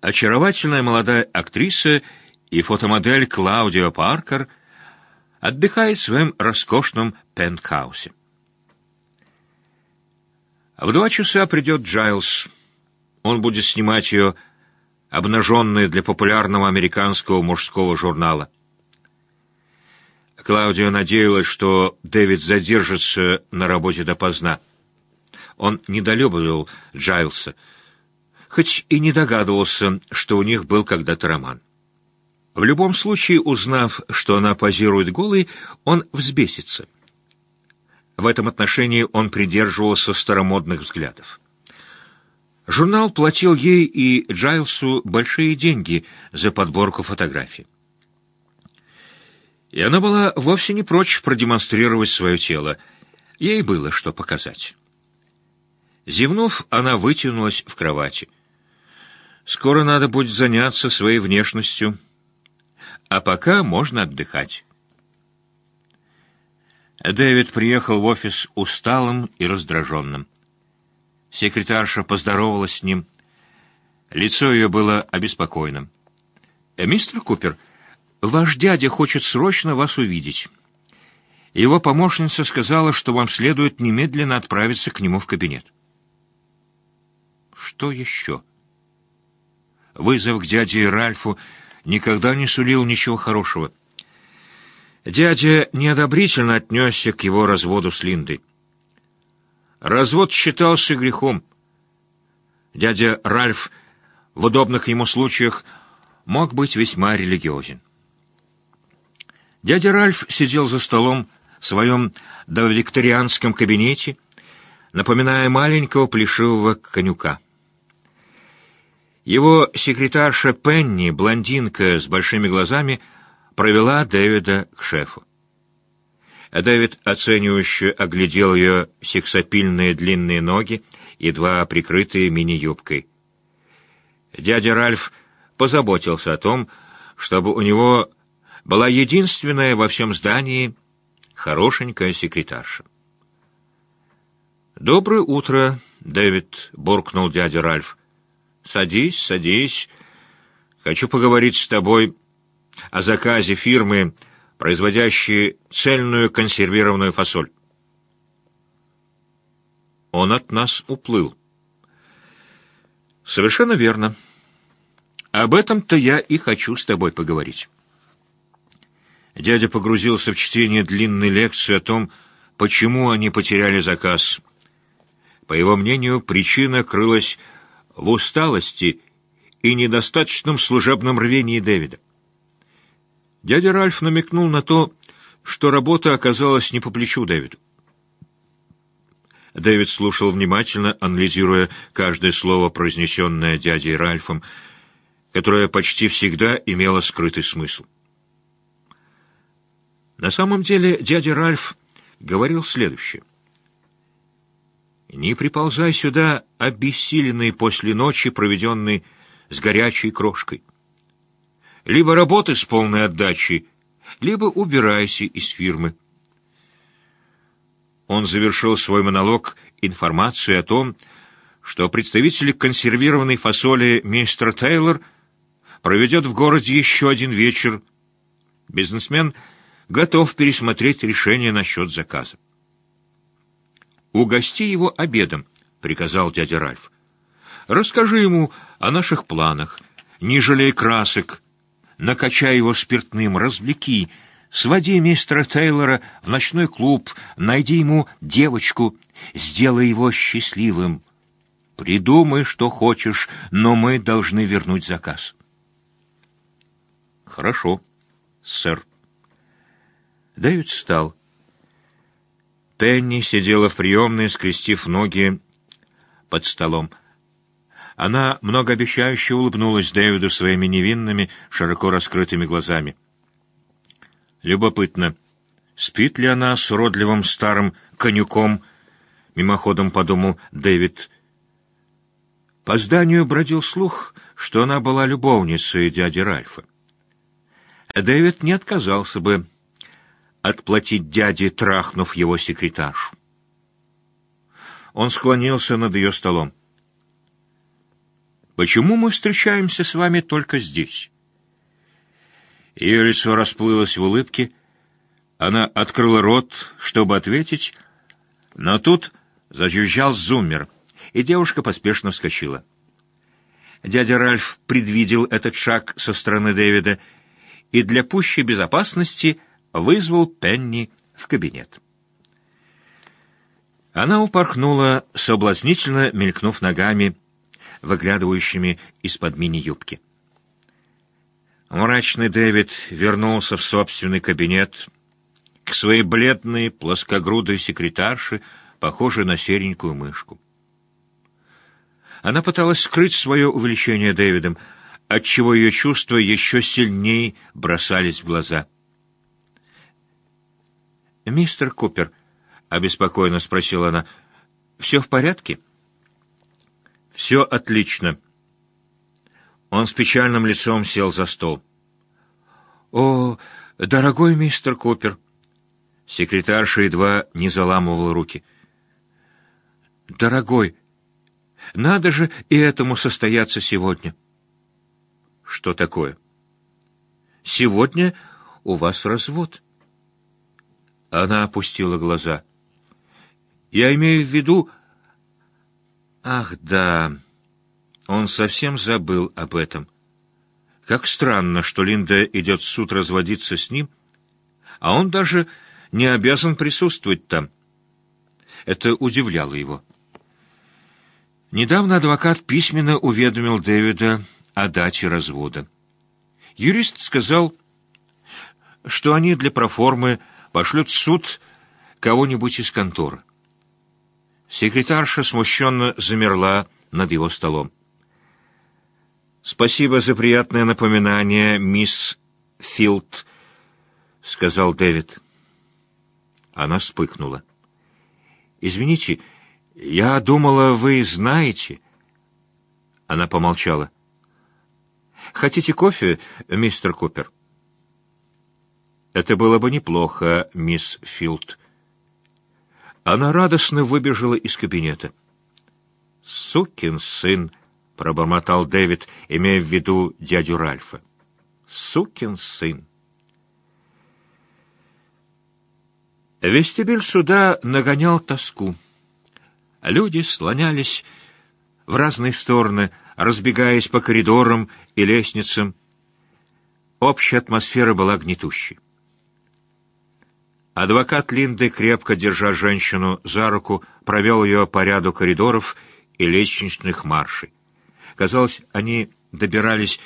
Очаровательная молодая актриса и фотомодель Клаудио Паркер отдыхает в своем роскошном пентхаусе. В два часа придет Джайлз. Он будет снимать ее обнаженные для популярного американского мужского журнала. Клаудио надеялась, что Дэвид задержится на работе допоздна. Он недолюбливал Джайлса, хоть и не догадывался, что у них был когда-то роман. В любом случае, узнав, что она позирует голой, он взбесится. В этом отношении он придерживался старомодных взглядов. Журнал платил ей и Джайлсу большие деньги за подборку фотографий. И она была вовсе не прочь продемонстрировать свое тело. Ей было что показать. Зевнув, она вытянулась в кровати. Скоро надо будет заняться своей внешностью, а пока можно отдыхать. Дэвид приехал в офис усталым и раздраженным. Секретарша поздоровалась с ним. Лицо ее было обеспокоенным. «Э, «Мистер Купер, ваш дядя хочет срочно вас увидеть. Его помощница сказала, что вам следует немедленно отправиться к нему в кабинет». «Что еще?» Вызов к дяде Ральфу никогда не сулил ничего хорошего. Дядя неодобрительно отнесся к его разводу с Линдой. Развод считался грехом. Дядя Ральф в удобных ему случаях мог быть весьма религиозен. Дядя Ральф сидел за столом в своем довикторианском кабинете, напоминая маленького плешивого конюка. Его секретарша Пенни, блондинка с большими глазами, провела Дэвида к шефу. Дэвид оценивающе оглядел ее сексапильные длинные ноги, едва прикрытые мини-юбкой. Дядя Ральф позаботился о том, чтобы у него была единственная во всем здании хорошенькая секретарша. «Доброе утро, Дэвид», — буркнул дядя Ральф. «Садись, садись. Хочу поговорить с тобой о заказе фирмы производящие цельную консервированную фасоль. Он от нас уплыл. Совершенно верно. Об этом-то я и хочу с тобой поговорить. Дядя погрузился в чтение длинной лекции о том, почему они потеряли заказ. По его мнению, причина крылась в усталости и недостаточном служебном рвении Дэвида. Дядя Ральф намекнул на то, что работа оказалась не по плечу Дэвиду. Дэвид слушал внимательно, анализируя каждое слово, произнесенное дядей Ральфом, которое почти всегда имело скрытый смысл. На самом деле дядя Ральф говорил следующее. Не приползай сюда, обессиленный после ночи, проведенной с горячей крошкой. Либо работай с полной отдачей, либо убирайся из фирмы. Он завершил свой монолог информацией о том, что представитель консервированной фасоли мистер Тейлор проведет в городе еще один вечер. Бизнесмен готов пересмотреть решение насчет заказа. «Угости его обедом», — приказал дядя Ральф. «Расскажи ему о наших планах, не жалей красок, накачай его спиртным, развлеки, своди мистера Тейлора в ночной клуб, найди ему девочку, сделай его счастливым. Придумай, что хочешь, но мы должны вернуть заказ». «Хорошо, сэр». Дэвид встал. Пенни сидела в приемной, скрестив ноги под столом. Она многообещающе улыбнулась Дэвиду своими невинными, широко раскрытыми глазами. Любопытно, спит ли она с уродливым старым конюком, мимоходом подумал Дэвид. По зданию бродил слух, что она была любовницей дяди Ральфа. Дэвид не отказался бы отплатить дяде, трахнув его секретаршу. Он склонился над ее столом. «Почему мы встречаемся с вами только здесь?» Ее лицо расплылось в улыбке. Она открыла рот, чтобы ответить, но тут зажужжал зуммер, и девушка поспешно вскочила. Дядя Ральф предвидел этот шаг со стороны Дэвида и для пущей безопасности — вызвал Пенни в кабинет. Она упорхнула, соблазнительно мелькнув ногами, выглядывающими из-под мини-юбки. Мрачный Дэвид вернулся в собственный кабинет к своей бледной, плоскогрудой секретарше, похожей на серенькую мышку. Она пыталась скрыть свое увлечение Дэвидом, отчего ее чувства еще сильнее бросались в глаза. «Мистер Купер», — обеспокоенно спросила она, — «все в порядке?» «Все отлично». Он с печальным лицом сел за стол. «О, дорогой мистер Купер!» Секретарша едва не заламывала руки. «Дорогой, надо же и этому состояться сегодня». «Что такое?» «Сегодня у вас развод». Она опустила глаза. «Я имею в виду...» «Ах, да...» Он совсем забыл об этом. Как странно, что Линда идет в суд разводиться с ним, а он даже не обязан присутствовать там. Это удивляло его. Недавно адвокат письменно уведомил Дэвида о дате развода. Юрист сказал, что они для проформы пошлют в суд кого-нибудь из конторы. Секретарша смущенно замерла над его столом. «Спасибо за приятное напоминание, мисс Филд», — сказал Дэвид. Она вспыхнула. «Извините, я думала, вы знаете...» Она помолчала. «Хотите кофе, мистер Купер?» Это было бы неплохо, мисс Филд. Она радостно выбежала из кабинета. «Сукин сын!» — пробормотал Дэвид, имея в виду дядю Ральфа. «Сукин сын!» Вестибюль суда нагонял тоску. Люди слонялись в разные стороны, разбегаясь по коридорам и лестницам. Общая атмосфера была гнетущей. Адвокат Линды, крепко держа женщину за руку, провел ее по ряду коридоров и лестничных маршей. Казалось, они добирались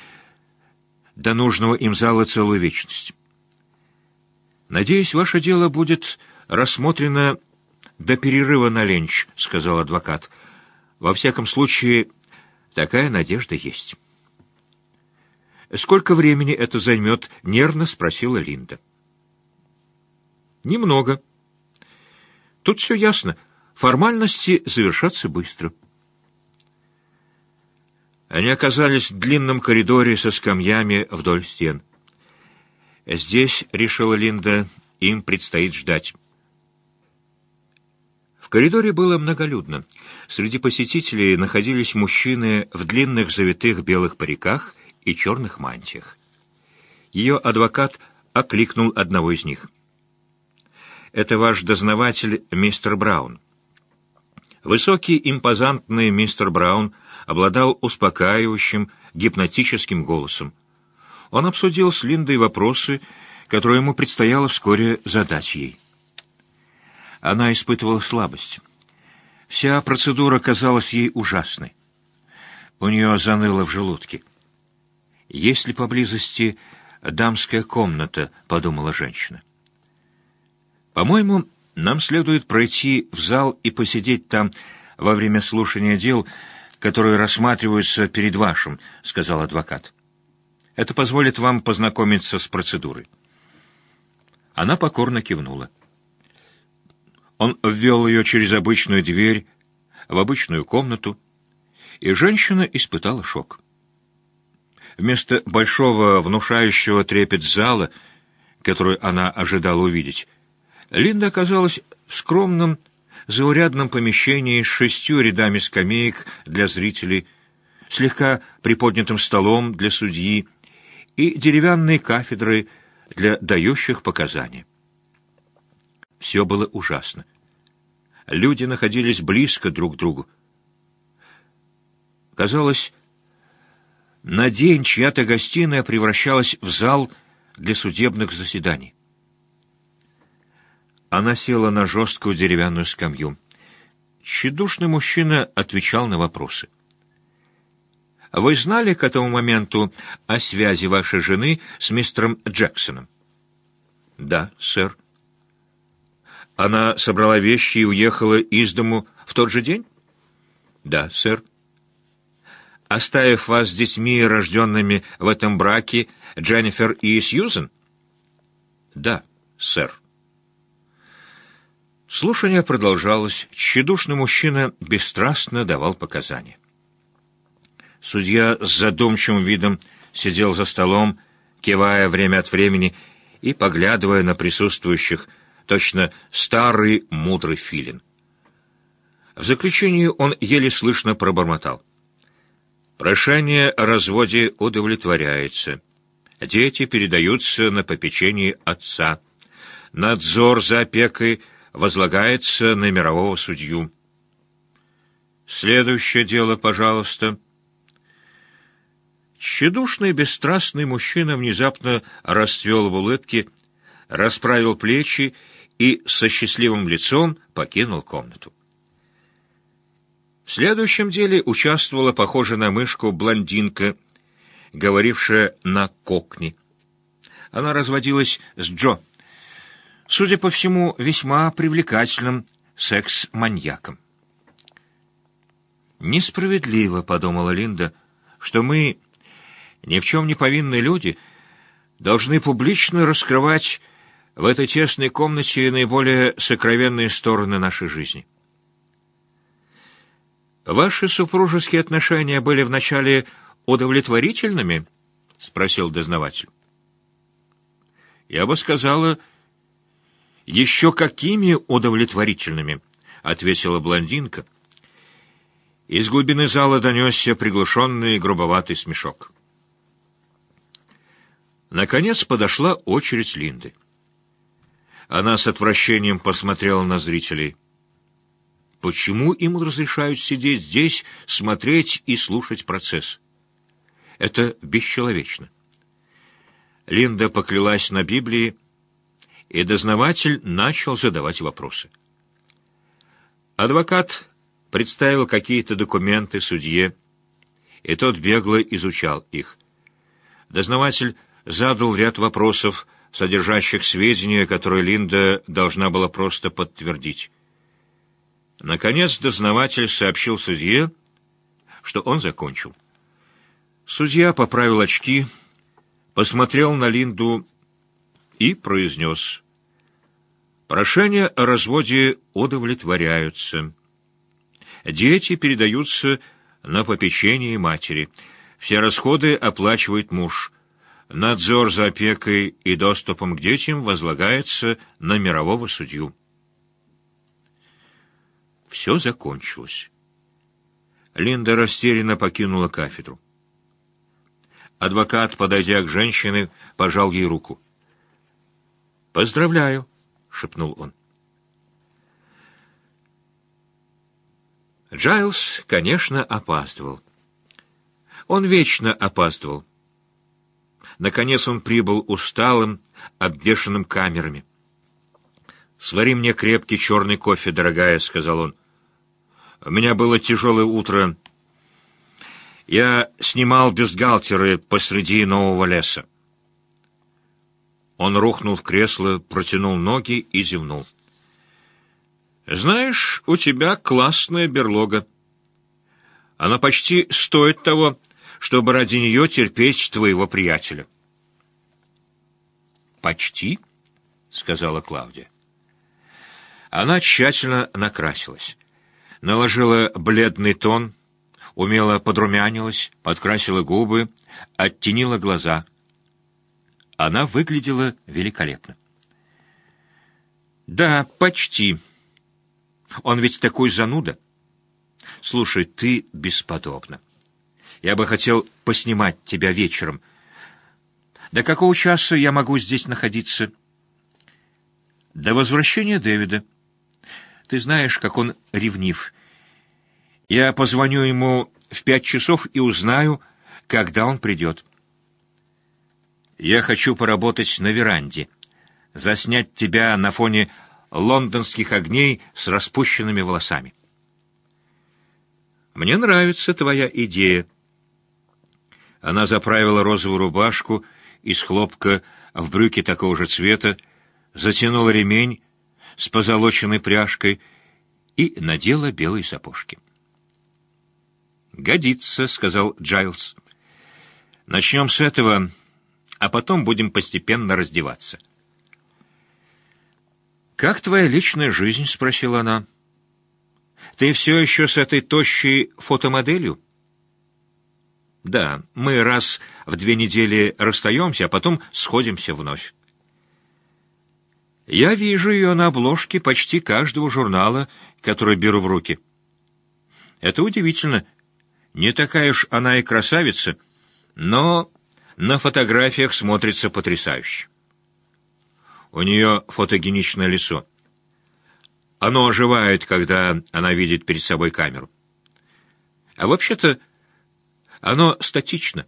до нужного им зала целую вечность. «Надеюсь, ваше дело будет рассмотрено до перерыва на ленч», — сказал адвокат. «Во всяком случае, такая надежда есть». «Сколько времени это займет?» — нервно спросила Линда. Немного. Тут все ясно. формальности завершатся быстро. Они оказались в длинном коридоре со скамьями вдоль стен. Здесь, решила Линда, им предстоит ждать. В коридоре было многолюдно. Среди посетителей находились мужчины в длинных завитых белых париках и черных мантиях. Ее адвокат окликнул одного из них. «Это ваш дознаватель, мистер Браун». Высокий, импозантный мистер Браун обладал успокаивающим, гипнотическим голосом. Он обсудил с Линдой вопросы, которые ему предстояло вскоре задать ей. Она испытывала слабость. Вся процедура казалась ей ужасной. У нее заныло в желудке. «Есть ли поблизости дамская комната?» — подумала женщина. «По-моему, нам следует пройти в зал и посидеть там во время слушания дел, которые рассматриваются перед вашим», — сказал адвокат. «Это позволит вам познакомиться с процедурой». Она покорно кивнула. Он ввел ее через обычную дверь в обычную комнату, и женщина испытала шок. Вместо большого, внушающего трепет зала, который она ожидала увидеть, Линда оказалась в скромном, заурядном помещении с шестью рядами скамеек для зрителей, слегка приподнятым столом для судьи и деревянной кафедрой для дающих показания. Все было ужасно. Люди находились близко друг к другу. Казалось, на день чья-то гостиная превращалась в зал для судебных заседаний. Она села на жесткую деревянную скамью. Тщедушный мужчина отвечал на вопросы. «Вы знали к этому моменту о связи вашей жены с мистером Джексоном?» «Да, сэр». «Она собрала вещи и уехала из дому в тот же день?» «Да, сэр». «Оставив вас с детьми, рожденными в этом браке, Дженнифер и Сьюзен?» «Да, сэр». Слушание продолжалось. Тщедушный мужчина бесстрастно давал показания. Судья с задумчивым видом сидел за столом, кивая время от времени и поглядывая на присутствующих, точно старый мудрый филин. В заключении он еле слышно пробормотал. Прошение о разводе удовлетворяется. Дети передаются на попечение отца. Надзор за опекой — возлагается на мирового судью. Следующее дело, пожалуйста. Тщедушный, бесстрастный мужчина внезапно расцвел в улыбке, расправил плечи и со счастливым лицом покинул комнату. В следующем деле участвовала похожая на мышку блондинка, говорившая на кокни. Она разводилась с Джо, судя по всему, весьма привлекательным секс-маньяком. «Несправедливо», — подумала Линда, — «что мы, ни в чем не повинные люди, должны публично раскрывать в этой тесной комнате наиболее сокровенные стороны нашей жизни». «Ваши супружеские отношения были вначале удовлетворительными?» — спросил дознаватель. «Я бы сказала, — «Еще какими удовлетворительными!» — ответила блондинка. Из глубины зала донесся приглушенный грубоватый смешок. Наконец подошла очередь Линды. Она с отвращением посмотрела на зрителей. Почему им разрешают сидеть здесь, смотреть и слушать процесс? Это бесчеловечно. Линда поклялась на Библии, и дознаватель начал задавать вопросы. Адвокат представил какие-то документы судье, и тот бегло изучал их. Дознаватель задал ряд вопросов, содержащих сведения, которые Линда должна была просто подтвердить. Наконец дознаватель сообщил судье, что он закончил. Судья поправил очки, посмотрел на Линду и произнес. Прошения о разводе удовлетворяются. Дети передаются на попечение матери. Все расходы оплачивает муж. Надзор за опекой и доступом к детям возлагается на мирового судью. Все закончилось. Линда растерянно покинула кафедру. Адвокат, подойдя к женщине, пожал ей руку. «Поздравляю», — шепнул он. Джайлс, конечно, опаздывал. Он вечно опаздывал. Наконец он прибыл усталым, обвешанным камерами. «Свари мне крепкий черный кофе, дорогая», — сказал он. «У меня было тяжелое утро. Я снимал бюстгальтеры посреди нового леса». Он рухнул в кресло, протянул ноги и зевнул. «Знаешь, у тебя классная берлога. Она почти стоит того, чтобы ради нее терпеть твоего приятеля». «Почти?» — сказала Клавдия. Она тщательно накрасилась, наложила бледный тон, умело подрумянилась, подкрасила губы, оттенила глаза. Она выглядела великолепно. «Да, почти. Он ведь такой зануда. Слушай, ты бесподобна. Я бы хотел поснимать тебя вечером. До какого часа я могу здесь находиться?» «До возвращения Дэвида». Ты знаешь, как он ревнив. Я позвоню ему в пять часов и узнаю, когда он придет. Я хочу поработать на веранде, заснять тебя на фоне лондонских огней с распущенными волосами. Мне нравится твоя идея. Она заправила розовую рубашку из хлопка в брюки такого же цвета, затянула ремень с позолоченной пряжкой и надела белые сапожки. «Годится», — сказал Джайлз. «Начнем с этого, а потом будем постепенно раздеваться». «Как твоя личная жизнь?» — спросила она. «Ты все еще с этой тощей фотомоделью?» «Да, мы раз в две недели расстаемся, а потом сходимся вновь». Я вижу ее на обложке почти каждого журнала, который беру в руки. Это удивительно. Не такая уж она и красавица, но на фотографиях смотрится потрясающе. У нее фотогеничное лицо. Оно оживает, когда она видит перед собой камеру. А вообще-то оно статично.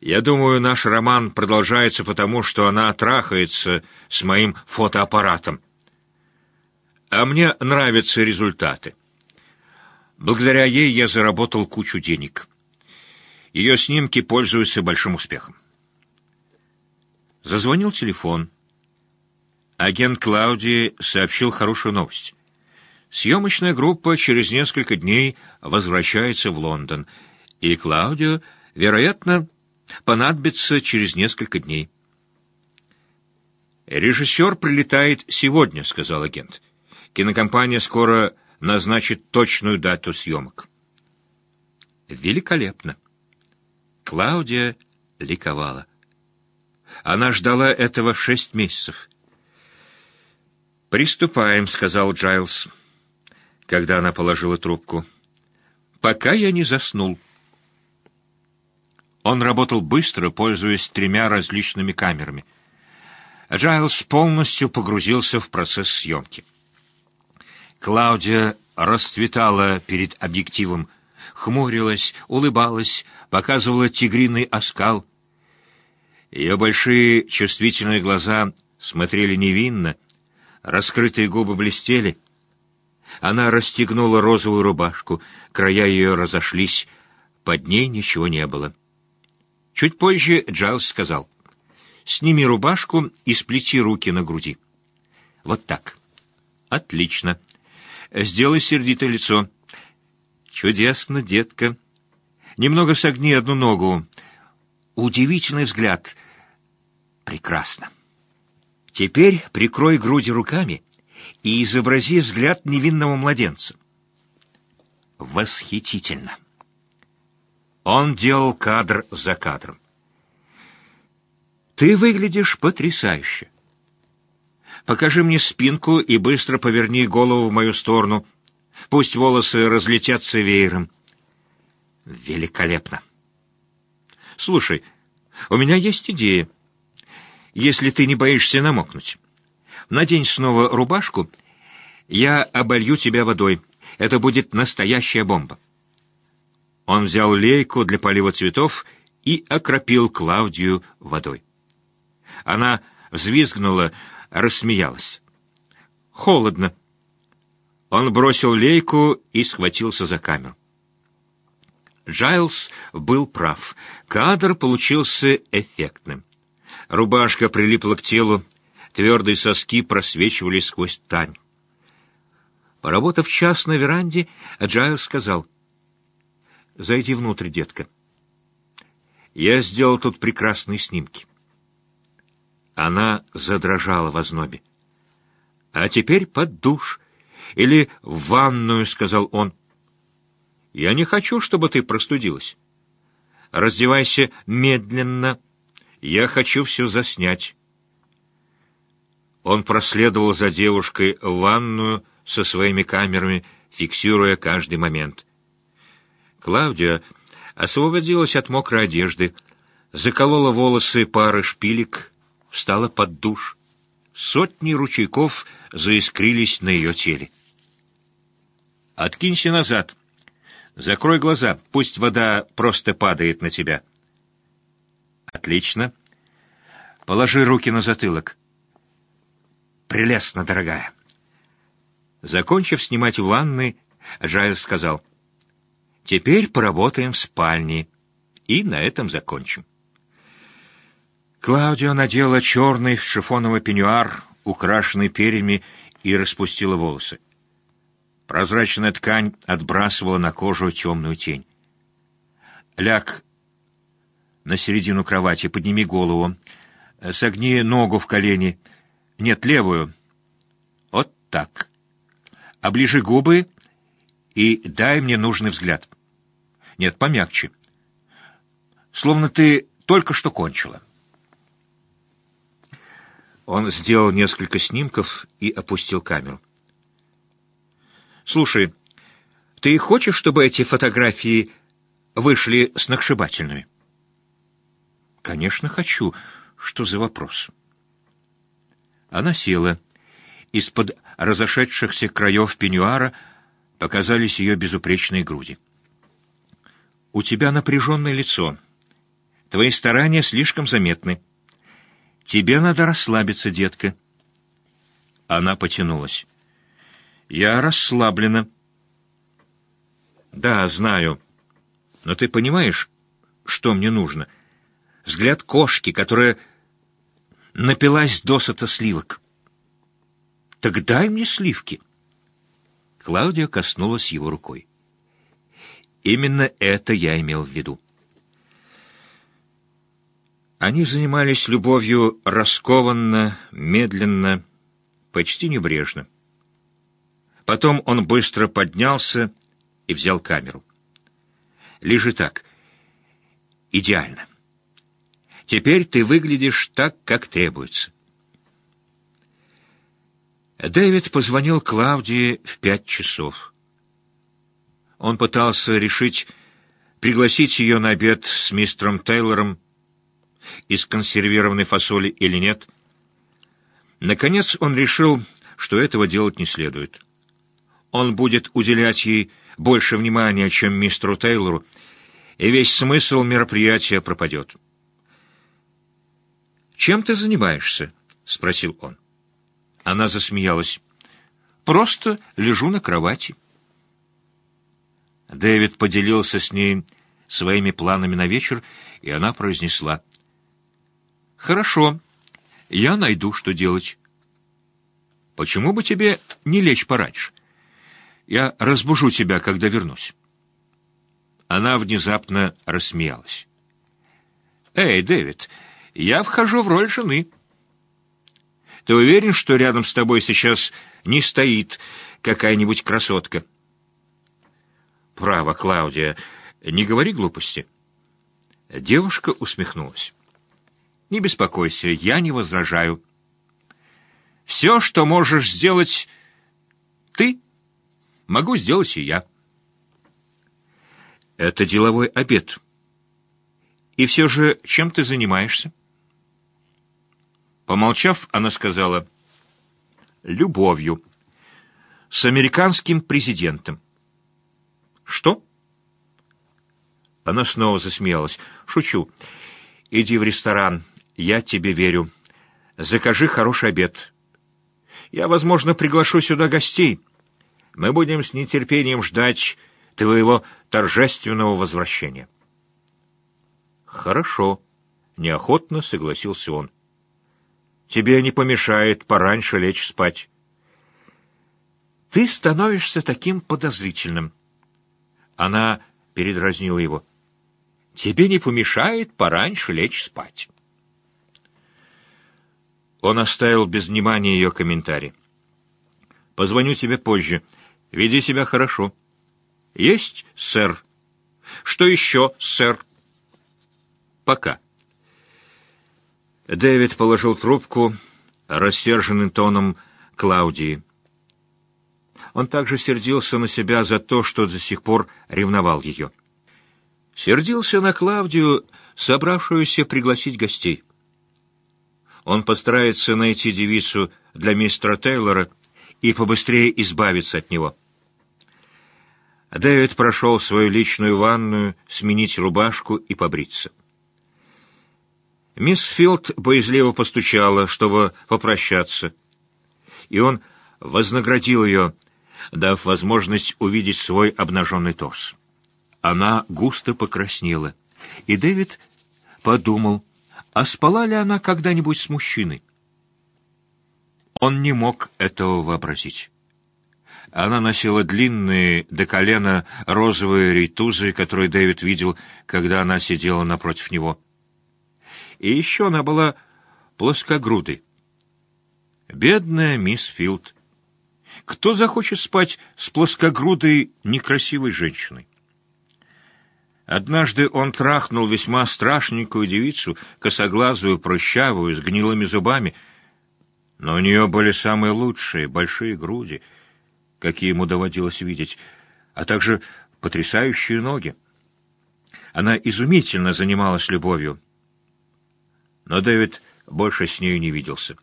Я думаю, наш роман продолжается потому, что она трахается с моим фотоаппаратом. А мне нравятся результаты. Благодаря ей я заработал кучу денег. Ее снимки пользуются большим успехом. Зазвонил телефон. Агент Клауди сообщил хорошую новость. Съемочная группа через несколько дней возвращается в Лондон, и Клаудио, вероятно, понадобится через несколько дней. «Режиссер прилетает сегодня», — сказал агент. «Кинокомпания скоро назначит точную дату съемок». «Великолепно!» Клаудия ликовала. Она ждала этого шесть месяцев. «Приступаем», — сказал Джайлз, когда она положила трубку. «Пока я не заснул». Он работал быстро, пользуясь тремя различными камерами. Джайлс полностью погрузился в процесс съемки. Клаудия расцветала перед объективом, хмурилась, улыбалась, показывала тигриный оскал. Ее большие чувствительные глаза смотрели невинно, раскрытые губы блестели. Она расстегнула розовую рубашку, края ее разошлись, под ней ничего не было. Чуть позже Джайлз сказал, «Сними рубашку и сплети руки на груди». «Вот так». «Отлично. Сделай сердитое лицо». «Чудесно, детка. Немного согни одну ногу. Удивительный взгляд. Прекрасно». Теперь прикрой груди руками и изобрази взгляд невинного младенца. Восхитительно. Он делал кадр за кадром. Ты выглядишь потрясающе. Покажи мне спинку и быстро поверни голову в мою сторону. Пусть волосы разлетятся веером. Великолепно. Слушай, у меня есть идея. Если ты не боишься намокнуть, надень снова рубашку, я оболью тебя водой. Это будет настоящая бомба. Он взял лейку для полива цветов и окропил Клаудию водой. Она взвизгнула, рассмеялась. «Холодно». Он бросил лейку и схватился за камеру. Джайлз был прав. Кадр получился эффектным. Рубашка прилипла к телу, твердые соски просвечивали сквозь ткань. Поработав час на веранде, Джайлз сказал, «Зайди внутрь, детка. Я сделал тут прекрасные снимки». Она задрожала в ознобе. «А теперь под душ. Или в ванную», — сказал он. Я не хочу, чтобы ты простудилась. Раздевайся медленно. Я хочу все заснять. Он проследовал за девушкой в ванную со своими камерами, фиксируя каждый момент. Клавдия освободилась от мокрой одежды, заколола волосы пары шпилек, встала под душ. Сотни ручейков заискрились на ее теле. «Откинься назад», Закрой глаза, пусть вода просто падает на тебя. Отлично. Положи руки на затылок. Прелестно, дорогая. Закончив снимать в ванной, Джайлз сказал, «Теперь поработаем в спальне, и на этом закончим». Клаудио надела черный шифоновый пеньюар, украшенный перьями, и распустила волосы. Прозрачная ткань отбрасывала на кожу темную тень. «Ляг на середину кровати, подними голову, согни ногу в колени. Нет, левую. Вот так. Оближи губы и дай мне нужный взгляд. Нет, помягче. Словно ты только что кончила». Он сделал несколько снимков и опустил камеру. Слушай, ты хочешь, чтобы эти фотографии вышли сногсшибательными? Конечно, хочу. Что за вопрос? Она села. Из-под разошедшихся краев пеньюара показались ее безупречные груди. «У тебя напряженное лицо. Твои старания слишком заметны. Тебе надо расслабиться, детка». Она потянулась. Я расслаблена. Да, знаю. Но ты понимаешь, что мне нужно? Взгляд кошки, которая напилась досыта сливок. Так дай мне сливки. Клаудия коснулась его рукой. Именно это я имел в виду. Они занимались любовью раскованно, медленно, почти небрежно. Потом он быстро поднялся и взял камеру. Лежи так. Идеально. Теперь ты выглядишь так, как требуется. Дэвид позвонил Клавдии в пять часов. Он пытался решить, пригласить ее на обед с мистером Тейлором из консервированной фасоли или нет. Наконец он решил, что этого делать не следует он будет уделять ей больше внимания, чем мистеру Тейлору, и весь смысл мероприятия пропадет. «Чем ты занимаешься?» — спросил он. Она засмеялась. «Просто лежу на кровати». Дэвид поделился с ней своими планами на вечер, и она произнесла. «Хорошо, я найду, что делать». «Почему бы тебе не лечь пораньше?» Я разбужу тебя, когда вернусь». Она внезапно рассмеялась. «Эй, Дэвид, я вхожу в роль жены. Ты уверен, что рядом с тобой сейчас не стоит какая-нибудь красотка?» «Право, Клаудия, не говори глупости». Девушка усмехнулась. «Не беспокойся, я не возражаю. Все, что можешь сделать ты, могу сделать и я». «Это деловой обед. И все же, чем ты занимаешься?» Помолчав, она сказала, «Любовью. С американским президентом». «Что?» Она снова засмеялась. «Шучу. Иди в ресторан. Я тебе верю. Закажи хороший обед. Я, возможно, приглашу сюда гостей. Мы будем с нетерпением ждать твоего торжественного возвращения». «Хорошо», — неохотно согласился он. Тебе не помешает пораньше лечь спать. Ты становишься таким подозрительным. Она передразнила его. Тебе не помешает пораньше лечь спать. Он оставил без внимания ее комментарий. «Позвоню тебе позже. Веди себя хорошо». «Есть, сэр». «Что еще, сэр?» «Пока». Дэвид положил трубку рассерженным тоном Клаудии. Он также сердился на себя за то, что до сих пор ревновал ее. Сердился на Клаудию, собравшуюся пригласить гостей. Он постарается найти девицу для мистера Тейлора и побыстрее избавиться от него. Дэвид прошел свою личную ванную сменить рубашку и побриться. Мисс Филд боязливо постучала, чтобы попрощаться, и он вознаградил ее, дав возможность увидеть свой обнаженный торс. Она густо покраснела, и Дэвид подумал, а спала ли она когда-нибудь с мужчиной? Он не мог этого вообразить. Она носила длинные до колена розовые рейтузы, которые Дэвид видел, когда она сидела напротив него и еще она была плоскогрудой. Бедная мисс Филд. Кто захочет спать с плоскогрудой некрасивой женщиной? Однажды он трахнул весьма страшненькую девицу, косоглазую, прыщавую, с гнилыми зубами, но у нее были самые лучшие, большие груди, какие ему доводилось видеть, а также потрясающие ноги. Она изумительно занималась любовью но Дэвид больше с нею не виделся.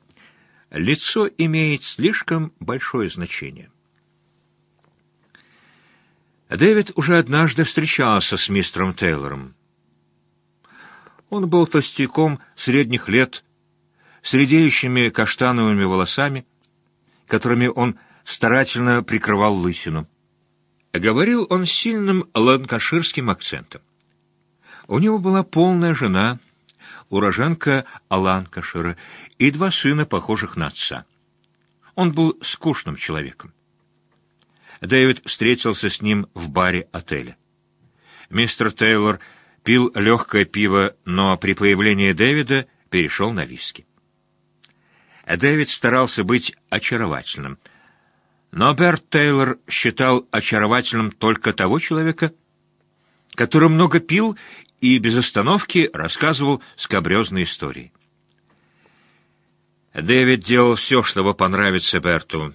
Лицо имеет слишком большое значение. Дэвид уже однажды встречался с мистером Тейлором. Он был толстяком средних лет, с редеющими каштановыми волосами, которыми он старательно прикрывал лысину. Говорил он с сильным ланкаширским акцентом. У него была полная жена, уроженка Аланкашира, и два сына, похожих на отца. Он был скучным человеком. Дэвид встретился с ним в баре отеля. Мистер Тейлор пил легкое пиво, но при появлении Дэвида перешел на виски. Дэвид старался быть очаровательным, но Берт Тейлор считал очаровательным только того человека, который много пил и без остановки рассказывал скобрезные истории. Дэвид делал все, чтобы понравиться Берту,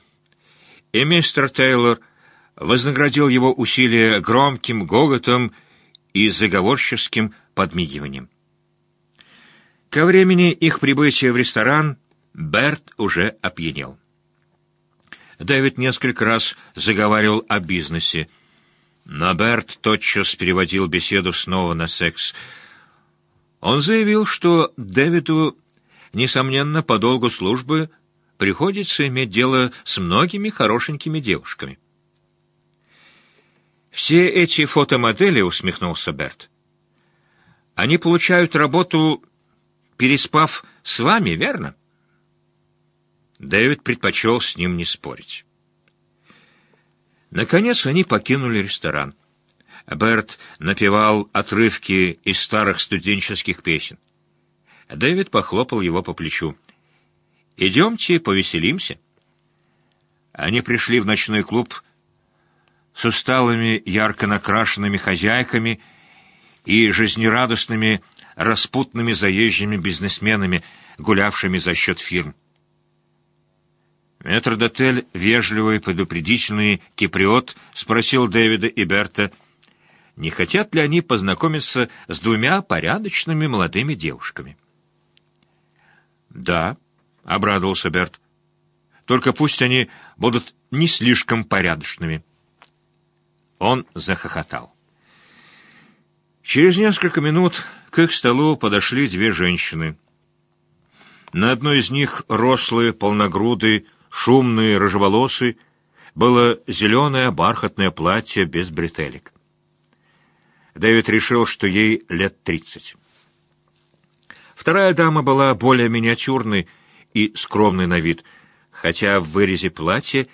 и мистер Тейлор вознаградил его усилия громким гоготом и заговорческим подмигиванием. Ко времени их прибытия в ресторан Берт уже опьянел. Дэвид несколько раз заговаривал о бизнесе, но Берт тотчас переводил беседу снова на секс. Он заявил, что Дэвиду, несомненно, по долгу службы приходится иметь дело с многими хорошенькими девушками. «Все эти фотомодели», — усмехнулся Берт, — «они получают работу, переспав с вами, верно?» Дэвид предпочел с ним не спорить. Наконец они покинули ресторан. Берт напевал отрывки из старых студенческих песен. Дэвид похлопал его по плечу. Идемте повеселимся. Они пришли в ночной клуб с усталыми, ярко накрашенными хозяйками и жизнерадостными, распутными заезжими бизнесменами, гулявшими за счет фирм. Метрдотель, вежливый, предупредительный киприот, спросил Дэвида и Берта, не хотят ли они познакомиться с двумя порядочными молодыми девушками. «Да», — обрадовался Берт, — «только пусть они будут не слишком порядочными». Он захохотал. Через несколько минут к их столу подошли две женщины. На одной из них рослый, полногрудый, шумный, рыжеволосый, было зеленое бархатное платье без бретелек. Дэвид решил, что ей лет тридцать. Вторая дама была более миниатюрной и скромной на вид, хотя в вырезе платья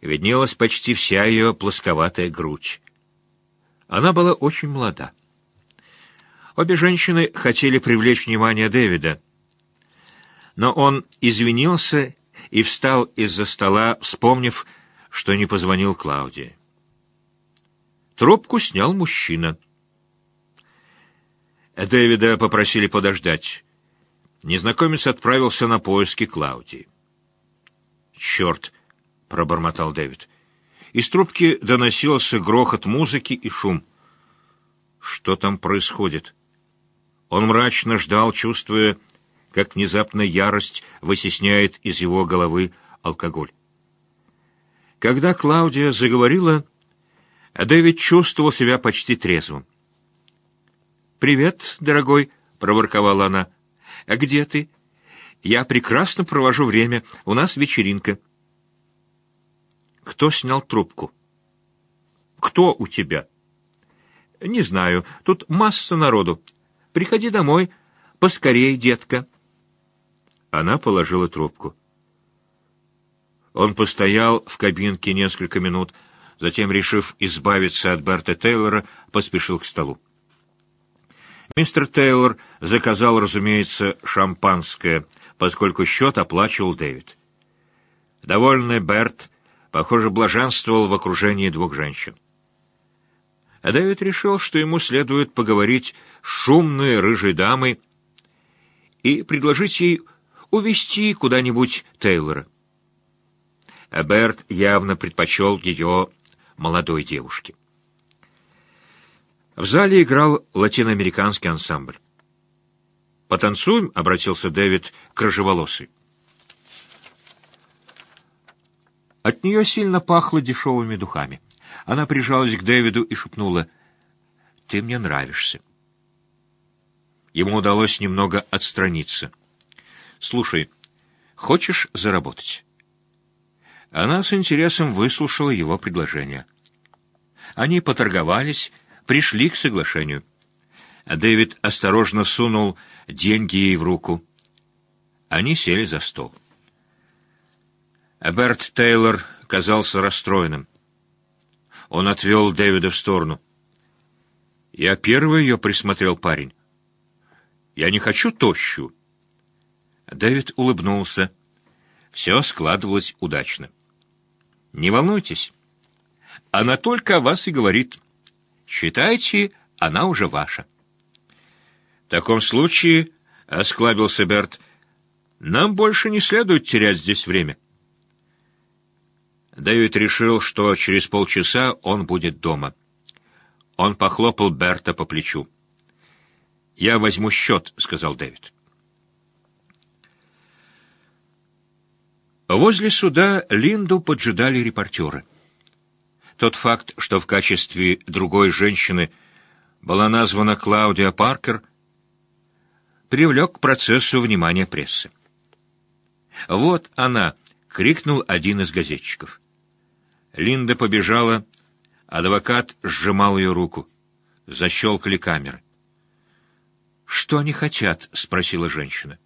виднелась почти вся ее плосковатая грудь. Она была очень молода. Обе женщины хотели привлечь внимание Дэвида, но он извинился и встал из-за стола, вспомнив, что не позвонил Клаудии. Трубку снял мужчина. Дэвида попросили подождать. Незнакомец отправился на поиски Клаудии. «Черт!» — пробормотал Дэвид. Из трубки доносился грохот музыки и шум. Что там происходит? Он мрачно ждал, чувствуя, как внезапно ярость вытесняет из его головы алкоголь. Когда Клаудия заговорила, Дэвид чувствовал себя почти трезвым. «Привет, дорогой», — проворковала она. «А где ты?» «Я прекрасно провожу время. У нас вечеринка». «Кто снял трубку?» «Кто у тебя?» «Не знаю. Тут масса народу. Приходи домой. Поскорей, детка». Она положила трубку. Он постоял в кабинке несколько минут, затем, решив избавиться от Берта Тейлора, поспешил к столу. Мистер Тейлор заказал, разумеется, шампанское, поскольку счет оплачивал Дэвид. Довольный Берт, похоже, блаженствовал в окружении двух женщин. А Дэвид решил, что ему следует поговорить с шумной рыжей дамой и предложить ей увезти куда-нибудь Тейлора. Берт явно предпочел ее молодой девушке. В зале играл латиноамериканский ансамбль. «Потанцуем?» — обратился Дэвид к рыжеволосой. От нее сильно пахло дешевыми духами. Она прижалась к Дэвиду и шепнула, «Ты мне нравишься». Ему удалось немного отстраниться. «Слушай, хочешь заработать?» Она с интересом выслушала его предложение. Они поторговались, пришли к соглашению. Дэвид осторожно сунул деньги ей в руку. Они сели за стол. Берт Тейлор казался расстроенным. Он отвел Дэвида в сторону. «Я первый ее присмотрел, парень. Я не хочу тощу». Дэвид улыбнулся. Все складывалось удачно. «Не волнуйтесь. Она только о вас и говорит». Считайте, она уже ваша. В таком случае, — осклабился Берт, — нам больше не следует терять здесь время. Дэвид решил, что через полчаса он будет дома. Он похлопал Берта по плечу. «Я возьму счет», — сказал Дэвид. Возле суда Линду поджидали репортеры. Тот факт, что в качестве другой женщины была названа Клаудия Паркер, привлек к процессу внимание прессы. «Вот она!» — крикнул один из газетчиков. Линда побежала, адвокат сжимал ее руку. Защелкали камеры. «Что они хотят?» — спросила женщина.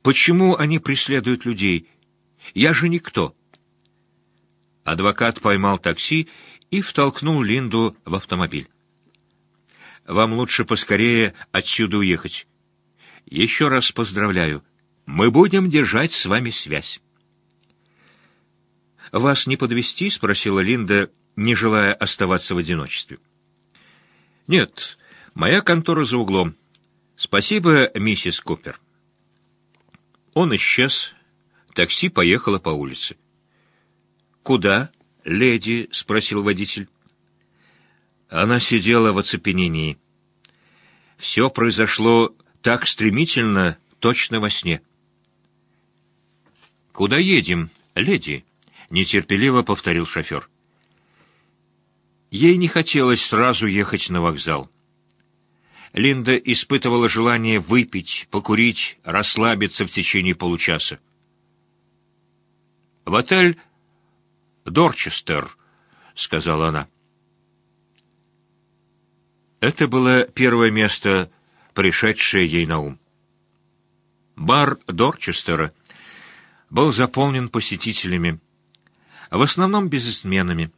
«Почему они преследуют людей? Я же никто». Адвокат поймал такси и втолкнул Линду в автомобиль. «Вам лучше поскорее отсюда уехать. Еще раз поздравляю. Мы будем держать с вами связь. «Вас не подвести? спросила Линда, не желая оставаться в одиночестве. «Нет, моя контора за углом. Спасибо, миссис Купер». Он исчез. Такси поехало по улице. «Куда, леди?» — спросил водитель. Она сидела в оцепенении. Все произошло так стремительно, точно во сне. «Куда едем, леди?» — нетерпеливо повторил шофер. Ей не хотелось сразу ехать на вокзал. Линда испытывала желание выпить, покурить, расслабиться в течение получаса. «В отель Дорчестер», — сказала она. Это было первое место, пришедшее ей на ум. Бар Дорчестера был заполнен посетителями, в основном бизнесменами.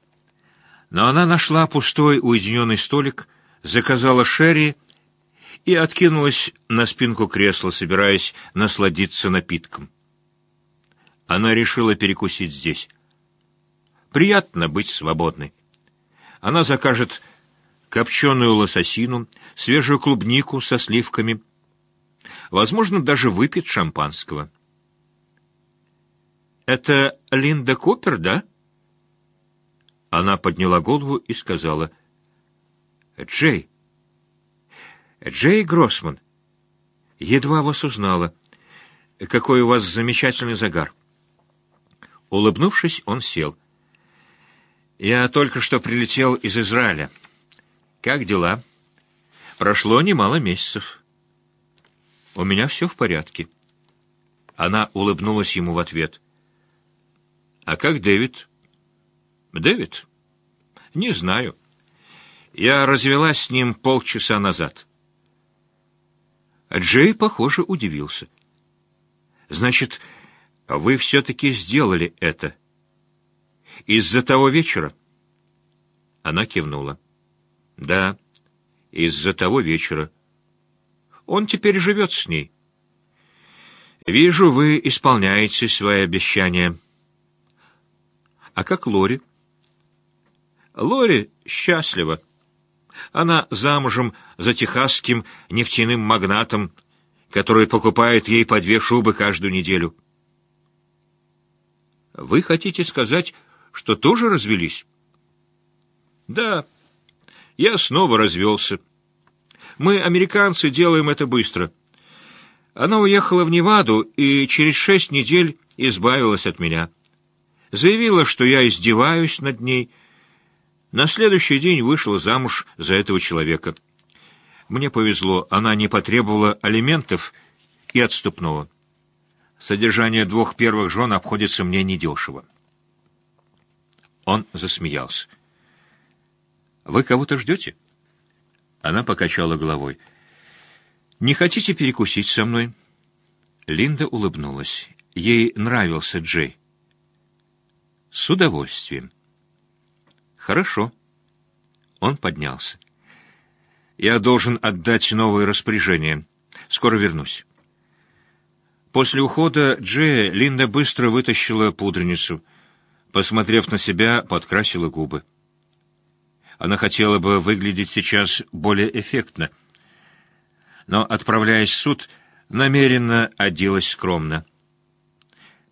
Но она нашла пустой уединенный столик, заказала шерри и откинулась на спинку кресла, собираясь насладиться напитком. Она решила перекусить здесь. Приятно быть свободной. Она закажет копченую лососину, свежую клубнику со сливками. Возможно, даже выпьет шампанского. «Это Линда Купер, да?» Она подняла голову и сказала, «Джей, Джей Гроссман, едва вас узнала. Какой у вас замечательный загар!» Улыбнувшись, он сел. «Я только что прилетел из Израиля. Как дела?» «Прошло немало месяцев». «У меня все в порядке». Она улыбнулась ему в ответ. «А как Дэвид?» «Дэвид?» «Не знаю. Я развелась с ним полчаса назад». Джей, похоже, удивился. «Значит, вы все-таки сделали это?» «Из-за того вечера?» Она кивнула. «Да, из-за того вечера. Он теперь живет с ней». «Вижу, вы исполняете свои обещания». «А как Лори?» «Лори счастлива. Она замужем за техасским нефтяным магнатом, который покупает ей по две шубы каждую неделю». «Вы хотите сказать, что тоже развелись?» «Да, я снова развелся. Мы, американцы, делаем это быстро. Она уехала в Неваду и через шесть недель избавилась от меня. Заявила, что я издеваюсь над ней. На следующий день вышла замуж за этого человека. Мне повезло, она не потребовала алиментов и отступного. Содержание двух первых жен обходится мне недешево. Он засмеялся. «Вы кого-то ждете?» Она покачала головой. «Не хотите перекусить со мной?» Линда улыбнулась. Ей нравился Джей. «С удовольствием». «Хорошо». Он поднялся. «Я должен отдать новые распоряжения. Скоро вернусь». После ухода Джея Линда быстро вытащила пудреницу — Посмотрев на себя, подкрасила губы. Она хотела бы выглядеть сейчас более эффектно, но, отправляясь в суд, намеренно оделась скромно.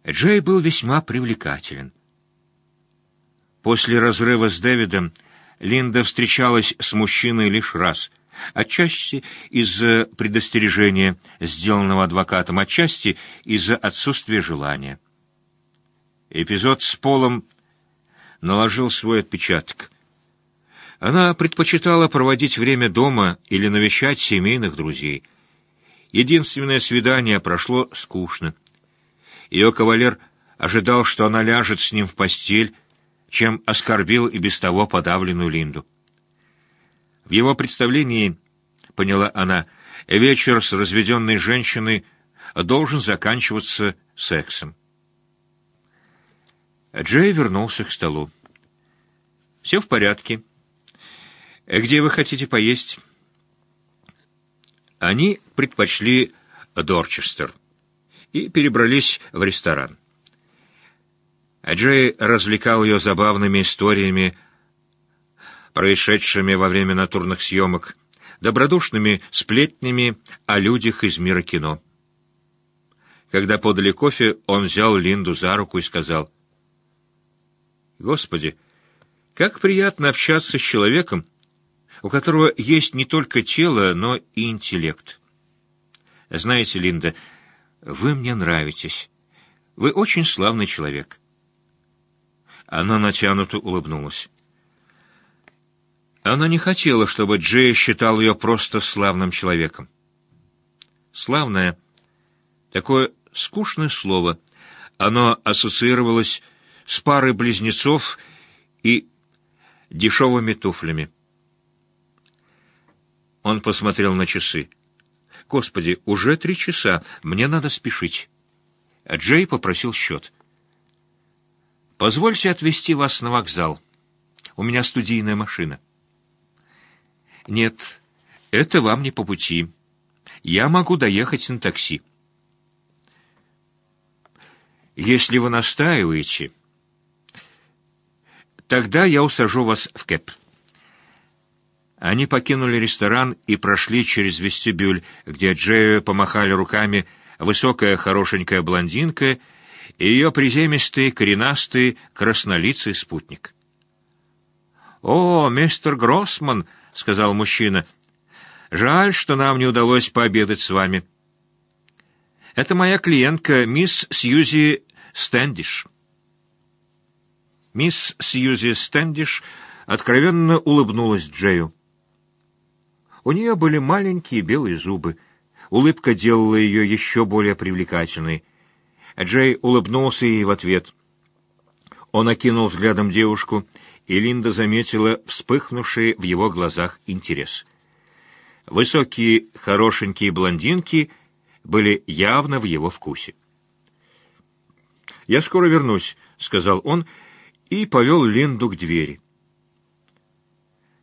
Джей был весьма привлекателен. После разрыва с Дэвидом Линда встречалась с мужчиной лишь раз, отчасти из-за предостережения, сделанного адвокатом, отчасти из-за отсутствия желания. Эпизод с Полом наложил свой отпечаток. Она предпочитала проводить время дома или навещать семейных друзей. Единственное свидание прошло скучно. Ее кавалер ожидал, что она ляжет с ним в постель, чем оскорбил и без того подавленную Линду. В его представлении, поняла она, вечер с разведенной женщиной должен заканчиваться сексом. Джей вернулся к столу. «Все в порядке. Где вы хотите поесть?» Они предпочли Дорчестер. и перебрались в ресторан. Джей развлекал ее забавными историями, происшедшими во время натурных съемок, добродушными сплетнями о людях из мира кино. Когда подали кофе, он взял Линду за руку и сказал, «Господи, как приятно общаться с человеком, у которого есть не только тело, но и интеллект. Знаете, Линда, вы мне нравитесь. Вы очень славный человек». Она натянуто улыбнулась. Она не хотела, чтобы Джей считал ее просто славным человеком. Славное — такое скучное слово. Оно ассоциировалось с парой близнецов и дешевыми туфлями. Он посмотрел на часы. «Господи, уже три часа, мне надо спешить». Джей попросил счет. «Позвольте отвезти вас на вокзал. У меня студийная машина». «Нет, это вам не по пути. Я могу доехать на такси». «Если вы настаиваете, тогда я усажу вас в кэп». Они покинули ресторан и прошли через вестибюль, где Джею помахали руками высокая хорошенькая блондинка и ее приземистый, коренастый, краснолицый спутник. «О, мистер Гроссман!» — сказал мужчина. «Жаль, что нам не удалось пообедать с вами. Это моя клиентка, мисс Сьюзи Стэндиш». Мисс Сьюзи Стэндиш откровенно улыбнулась Джею. У нее были маленькие белые зубы. Улыбка делала ее еще более привлекательной. Джей улыбнулся ей в ответ. Он окинул взглядом девушку, и Линда заметила вспыхнувший в его глазах интерес. Высокие, хорошенькие блондинки были явно в его вкусе. «Я скоро вернусь», — сказал он и повел Линду к двери.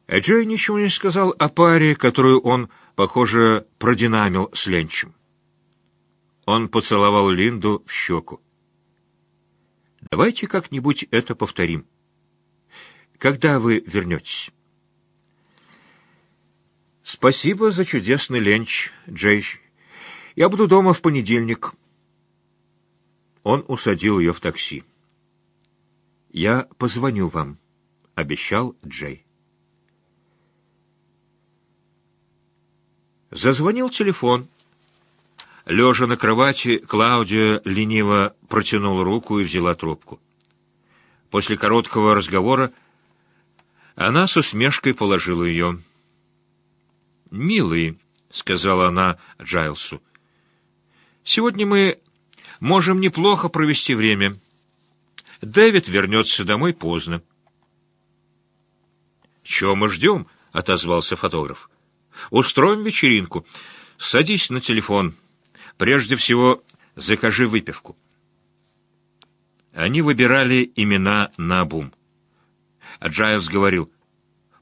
А Джей ничего не сказал о паре, которую он, похоже, продинамил с Ленчем. Он поцеловал Линду в щеку. «Давайте как-нибудь это повторим. Когда вы вернетесь?» «Спасибо за чудесный ленч, Джей. Я буду дома в понедельник». Он усадил ее в такси. «Я позвоню вам», — обещал Джей. Зазвонил телефон. Лежа на кровати, Клаудия лениво протянула руку и взяла трубку. После короткого разговора она с усмешкой положила ее. «Милый», — сказала она Джайлсу, — «сегодня мы можем неплохо провести время. Дэвид вернется домой поздно». «Чего мы ждем?» — отозвался фотограф. Устроим вечеринку. Садись на телефон. Прежде всего, закажи выпивку. Они выбирали имена на бум. Джайлз говорил,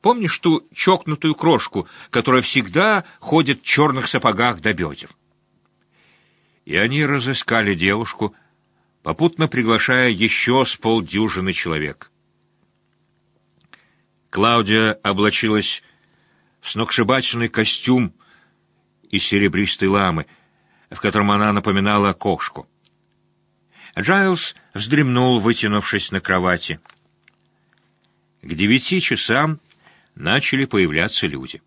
«Помнишь ту чокнутую крошку, которая всегда ходит в черных сапогах до бедер?» И они разыскали девушку, попутно приглашая еще с полдюжины человек. Клаудия облачилась сногсшибательный костюм из серебристой ламы, в котором она напоминала кошку. Джайлз вздремнул, вытянувшись на кровати. К девяти часам начали появляться люди.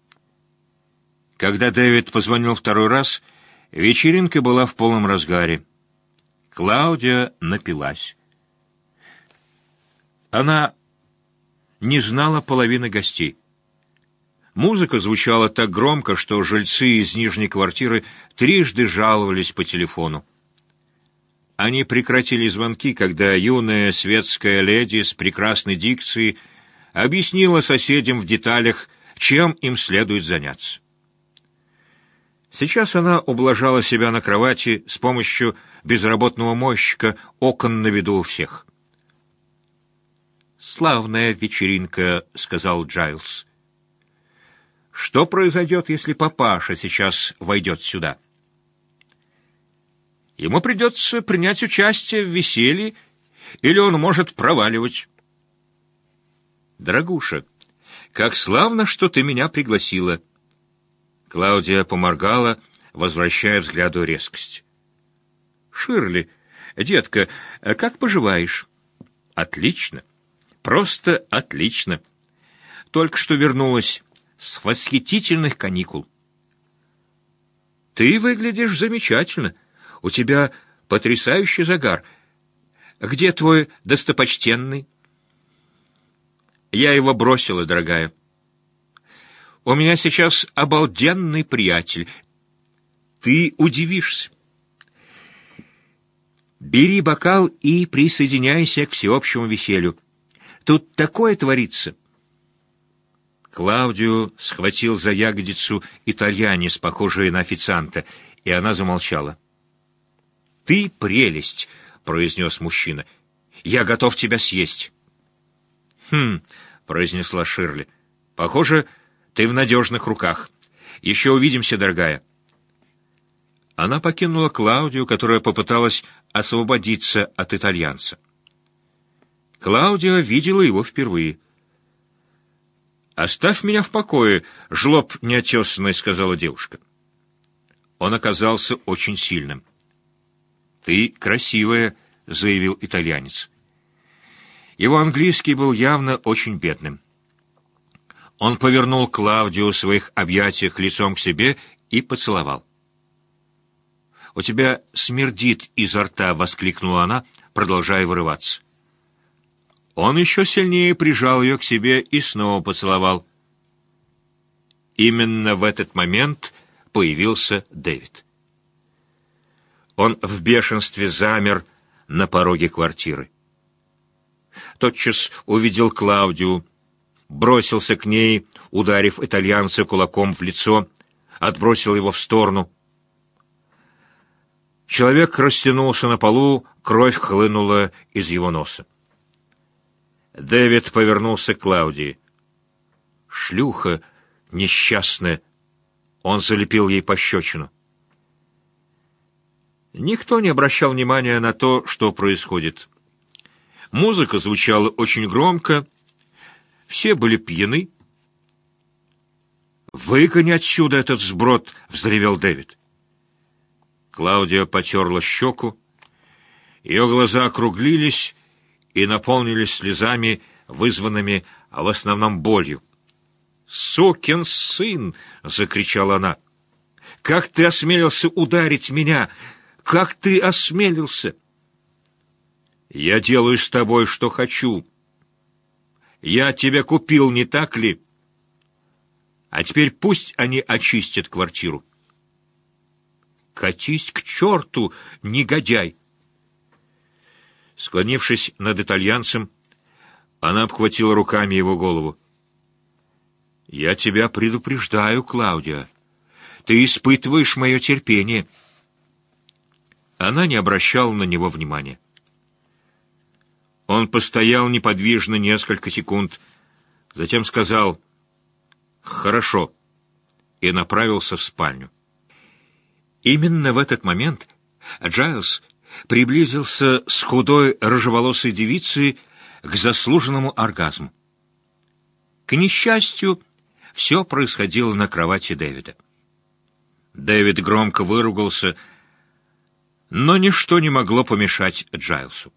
Когда Дэвид позвонил второй раз, вечеринка была в полном разгаре. Клаудия напилась. Она не знала половины гостей. Музыка звучала так громко, что жильцы из нижней квартиры трижды жаловались по телефону. Они прекратили звонки, когда юная светская леди с прекрасной дикцией объяснила соседям в деталях, чем им следует заняться. Сейчас она ублажала себя на кровати с помощью безработного мойщика окон на виду у всех. «Славная вечеринка», — сказал Джайлз. Что произойдет, если папаша сейчас войдет сюда? Ему придется принять участие в веселье, или он может проваливать. Дорогуша, как славно, что ты меня пригласила. Клаудия поморгала, возвращая взгляду резкость. Ширли, детка, как поживаешь? Отлично. Просто отлично. Только что вернулась с восхитительных каникул. Ты выглядишь замечательно. У тебя потрясающий загар. Где твой достопочтенный? Я его бросила, дорогая. У меня сейчас обалденный приятель. Ты удивишься. Бери бокал и присоединяйся к всеобщему веселью. Тут такое творится. Клаудию схватил за ягодицу итальянец, похожий на официанта, и она замолчала. «Ты прелесть!» — произнес мужчина. «Я готов тебя съесть». «Хм», — произнесла Ширли. «Похоже, ты в надежных руках. Еще увидимся, дорогая». Она покинула Клаудию, которая попыталась освободиться от итальянца. Клаудия видела его впервые. «Оставь меня в покое, жлоб неотесанный», — сказала девушка. Он оказался очень сильным. «Ты красивая», — заявил итальянец. Его английский был явно очень бедным. Он повернул Клавдию в своих объятиях лицом к себе и поцеловал. «У тебя смердит изо рта!» — воскликнула она, продолжая вырываться. Он еще сильнее прижал ее к себе и снова поцеловал. Именно в этот момент появился Дэвид. Он в бешенстве замер на пороге квартиры. Тотчас увидел Клаудию, бросился к ней, ударив итальянца кулаком в лицо, отбросил его в сторону. Человек растянулся на полу, кровь хлынула из его носа. Дэвид повернулся к Клаудии. «Шлюха несчастная!» Он залепил ей пощечину. Никто не обращал внимания на то, что происходит. Музыка звучала очень громко, все были пьяны. «Выгони отсюда этот сброд!» — взревел Дэвид. Клаудия потерла щеку. Ее глаза округлились и наполнились слезами, вызванными в основном болью. «Сукин сын!» — закричала она. «Как ты осмелился ударить меня? Как ты осмелился?» «Я делаю с тобой, что хочу. Я тебя купил, не так ли? А теперь пусть они очистят квартиру». «Катись к черту, негодяй!» Склонившись над итальянцем, она обхватила руками его голову. «Я тебя предупреждаю, Клаудия. Ты испытываешь мое терпение». Она не обращала на него внимания. Он постоял неподвижно несколько секунд, затем сказал «Хорошо» и направился в спальню. Именно в этот момент Джайлс приблизился с худой рыжеволосой девицей к заслуженному оргазму. К несчастью, все происходило на кровати Дэвида. Дэвид громко выругался, но ничто не могло помешать Джайлсу.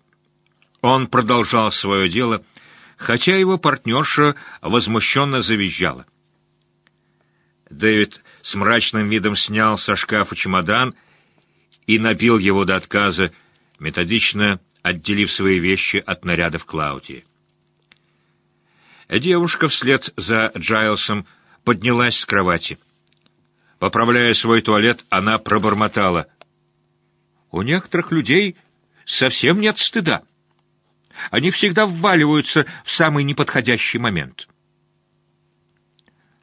Он продолжал свое дело, хотя его партнерша возмущенно завизжала. Дэвид с мрачным видом снял со шкафа чемодан и набил его до отказа, методично отделив свои вещи от нарядов Клаудии. Девушка вслед за Джайлсом поднялась с кровати. Поправляя свой туалет, она пробормотала. «У некоторых людей совсем нет стыда. Они всегда вваливаются в самый неподходящий момент».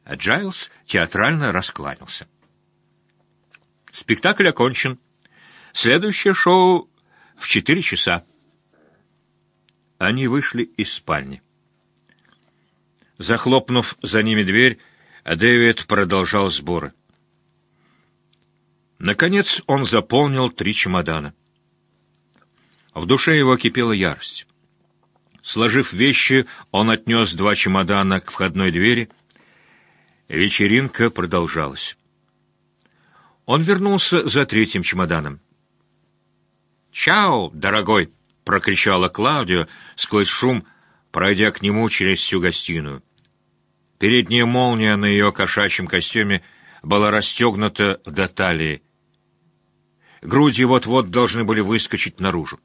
А Джайлс театрально раскланялся. Спектакль окончен. Следующее шоу в четыре часа. Они вышли из спальни. Захлопнув за ними дверь, Дэвид продолжал сборы. Наконец он заполнил три чемодана. В душе его кипела ярость. Сложив вещи, он отнес два чемодана к входной двери. Вечеринка продолжалась. Он вернулся за третьим чемоданом. «Чао, дорогой!» — прокричала Клаудио сквозь шум, пройдя к нему через всю гостиную. Передняя молния на ее кошачьем костюме была расстегнута до талии. Груди вот-вот должны были выскочить наружу.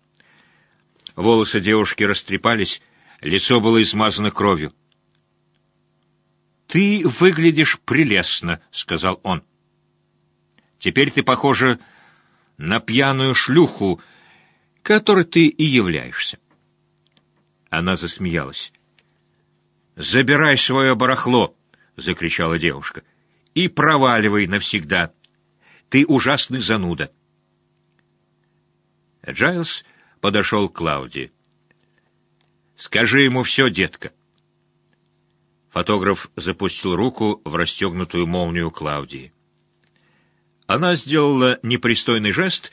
Волосы девушки растрепались, лицо было измазано кровью. «Ты выглядишь прелестно», — сказал он. «Теперь ты похожа на пьяную шлюху, которой ты и являешься». Она засмеялась. «Забирай свое барахло!» — закричала девушка. «И проваливай навсегда! Ты ужасный зануда!» Джайлс подошел к Клауди. «Скажи ему все, детка». Фотограф запустил руку в расстегнутую молнию Клаудии. Она сделала непристойный жест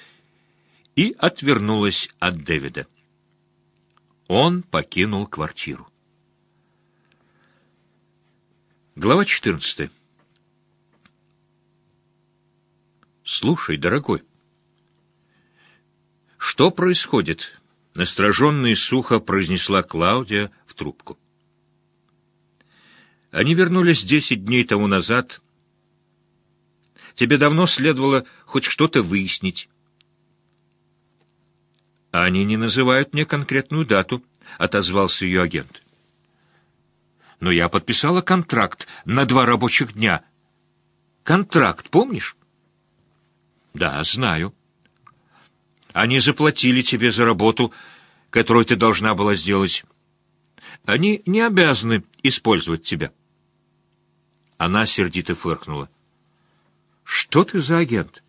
и отвернулась от Дэвида. Он покинул квартиру. Глава 14. Слушай, дорогой, что происходит? Настороженно и сухо произнесла Клаудия в трубку. Они вернулись десять дней тому назад. Тебе давно следовало хоть что-то выяснить. Они не называют мне конкретную дату, отозвался ее агент но я подписала контракт на два рабочих дня. Контракт, помнишь? Да, знаю. Они заплатили тебе за работу, которую ты должна была сделать. Они не обязаны использовать тебя. Она сердито фыркнула. Что ты за агент?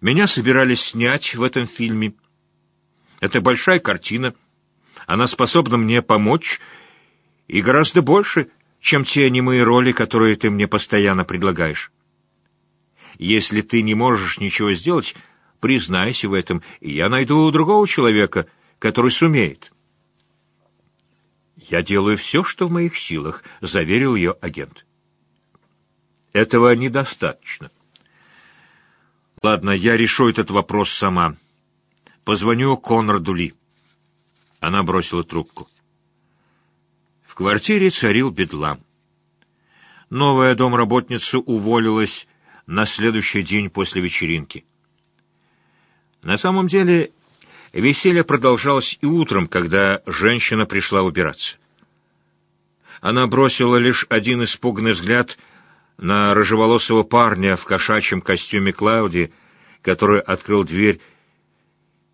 Меня собирались снять в этом фильме. Это большая картина. Она способна мне помочь и гораздо больше, чем те немые роли, которые ты мне постоянно предлагаешь. Если ты не можешь ничего сделать, признайся в этом, и я найду другого человека, который сумеет. «Я делаю все, что в моих силах», — заверил ее агент. «Этого недостаточно». «Ладно, я решу этот вопрос сама. Позвоню Конраду Ли». Она бросила трубку квартире царил бедлам. Новая домработница уволилась на следующий день после вечеринки. На самом деле, веселье продолжалось и утром, когда женщина пришла убираться. Она бросила лишь один испуганный взгляд на рыжеволосого парня в кошачьем костюме Клауди, который открыл дверь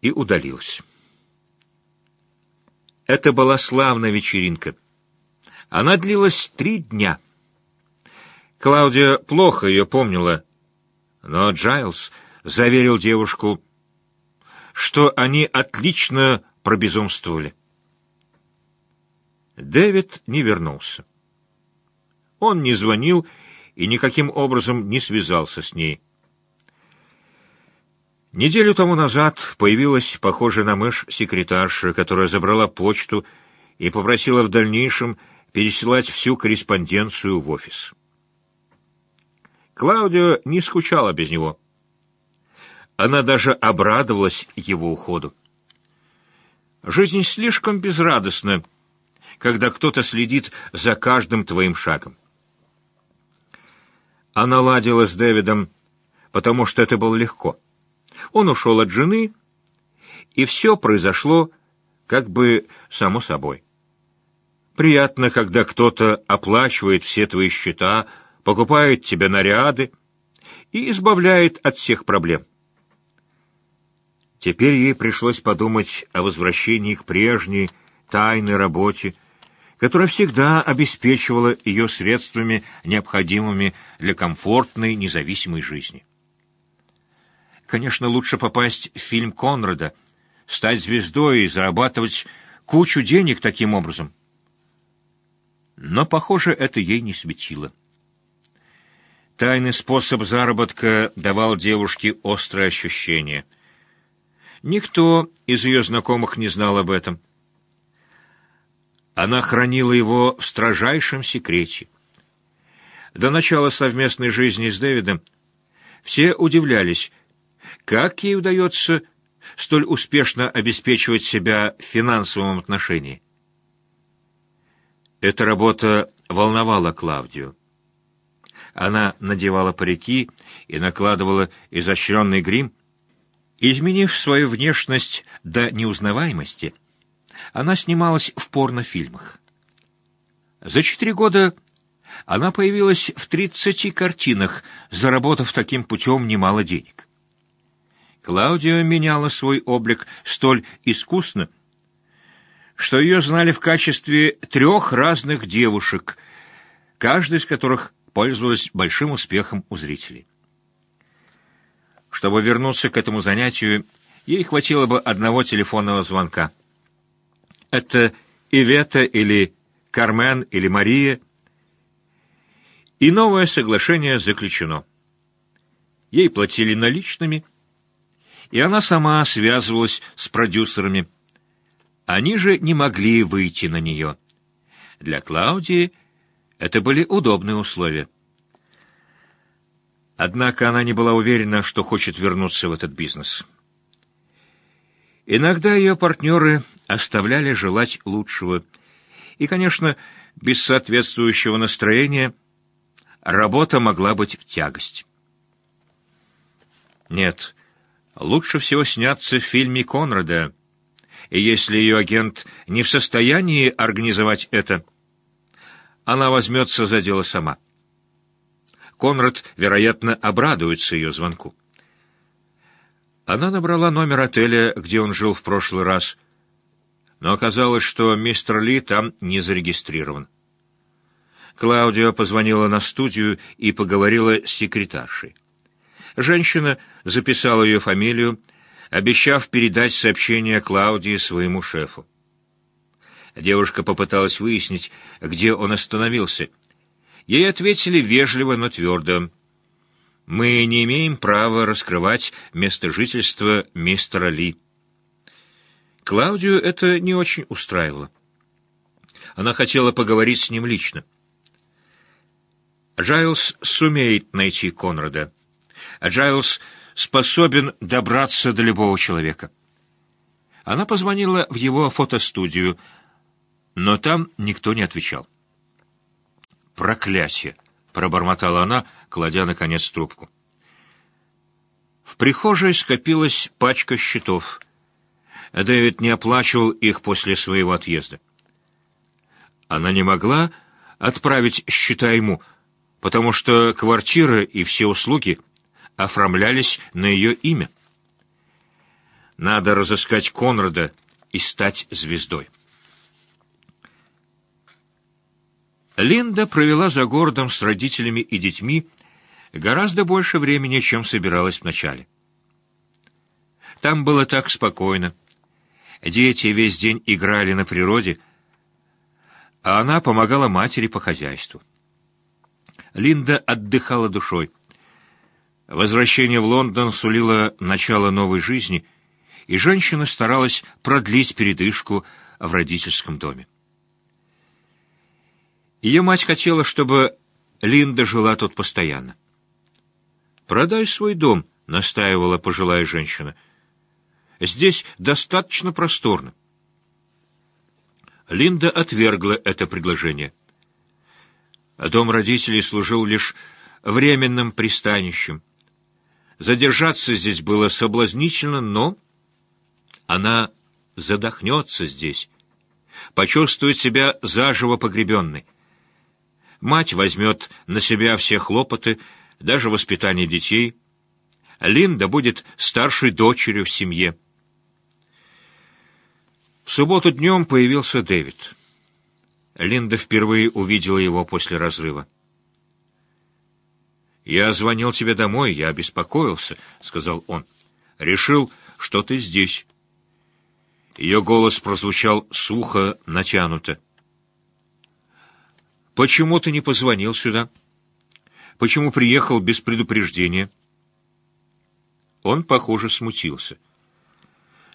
и удалился. Это была славная вечеринка. Она длилась три дня. Клаудия плохо ее помнила, но Джайлз заверил девушку, что они отлично пробезумствовали. Дэвид не вернулся. Он не звонил и никаким образом не связался с ней. Неделю тому назад появилась похожая на мышь секретарша, которая забрала почту и попросила в дальнейшем пересылать всю корреспонденцию в офис. Клаудио не скучала без него. Она даже обрадовалась его уходу. Жизнь слишком безрадостна, когда кто-то следит за каждым твоим шагом. Она ладила с Дэвидом, потому что это было легко. Он ушел от жены, и все произошло как бы само собой. Приятно, когда кто-то оплачивает все твои счета, покупает тебе наряды и избавляет от всех проблем. Теперь ей пришлось подумать о возвращении к прежней тайной работе, которая всегда обеспечивала ее средствами, необходимыми для комфортной, независимой жизни. Конечно, лучше попасть в фильм Конрада, стать звездой и зарабатывать кучу денег таким образом — но, похоже, это ей не светило. Тайный способ заработка давал девушке острое ощущение. Никто из ее знакомых не знал об этом. Она хранила его в строжайшем секрете. До начала совместной жизни с Дэвидом все удивлялись, как ей удается столь успешно обеспечивать себя в финансовом отношении. Эта работа волновала Клавдию. Она надевала парики и накладывала изощренный грим. Изменив свою внешность до неузнаваемости, она снималась в порнофильмах. За четыре года она появилась в тридцати картинах, заработав таким путем немало денег. Клаудия меняла свой облик столь искусно, что ее знали в качестве трех разных девушек, каждая из которых пользовалась большим успехом у зрителей. Чтобы вернуться к этому занятию, ей хватило бы одного телефонного звонка. Это Ивета или Кармен или Мария, и новое соглашение заключено. Ей платили наличными, и она сама связывалась с продюсерами. Они же не могли выйти на нее. Для Клаудии – это были удобные условия. Однако она не была уверена, что хочет вернуться в этот бизнес. Иногда ее партнеры оставляли желать лучшего. И, конечно, без соответствующего настроения работа могла быть в тягость. Нет, лучше всего сняться в фильме Конрада, и если ее агент не в состоянии организовать это, она возьмется за дело сама. Конрад, вероятно, обрадуется ее звонку. Она набрала номер отеля, где он жил в прошлый раз, но оказалось, что мистер Ли там не зарегистрирован. Клаудио позвонила на студию и поговорила с секретаршей. Женщина записала ее фамилию, обещав передать сообщение Клаудии своему шефу. Девушка попыталась выяснить, где он остановился. Ей ответили вежливо, но твердо. «Мы не имеем права раскрывать место жительства мистера Ли». Клаудию это не очень устраивало. Она хотела поговорить с ним лично. Джайлз сумеет найти Конрада. Джайлз способен добраться до любого человека. Она позвонила в его фотостудию, но там никто не отвечал. «Проклятие!» — пробормотала она, кладя, наконец, трубку. В прихожей скопилась пачка счетов. Дэвид не оплачивал их после своего отъезда. Она не могла отправить счета ему, потому что квартира и все услуги оформлялись на ее имя. Надо разыскать Конрада и стать звездой. Линда провела за городом с родителями и детьми гораздо больше времени, чем собиралась вначале. Там было так спокойно. Дети весь день играли на природе, а она помогала матери по хозяйству. Линда отдыхала душой. Возвращение в Лондон сулило начало новой жизни, и женщина старалась продлить передышку в родительском доме. Ее мать хотела, чтобы Линда жила тут постоянно. «Продай свой дом», — настаивала пожилая женщина. «Здесь достаточно просторно». Линда отвергла это предложение. Дом родителей служил лишь временным пристанищем. Задержаться здесь было соблазнительно, но она задохнется здесь, почувствует себя заживо погребенной. Мать возьмет на себя все хлопоты, даже воспитание детей. Линда будет старшей дочерью в семье. В субботу днем появился Дэвид. Линда впервые увидела его после разрыва. «Я звонил тебе домой, я обеспокоился», — сказал он. «Решил, что ты здесь». Ее голос прозвучал сухо, натянуто. «Почему ты не позвонил сюда?» Почему приехал без предупреждения?» Он, похоже, смутился.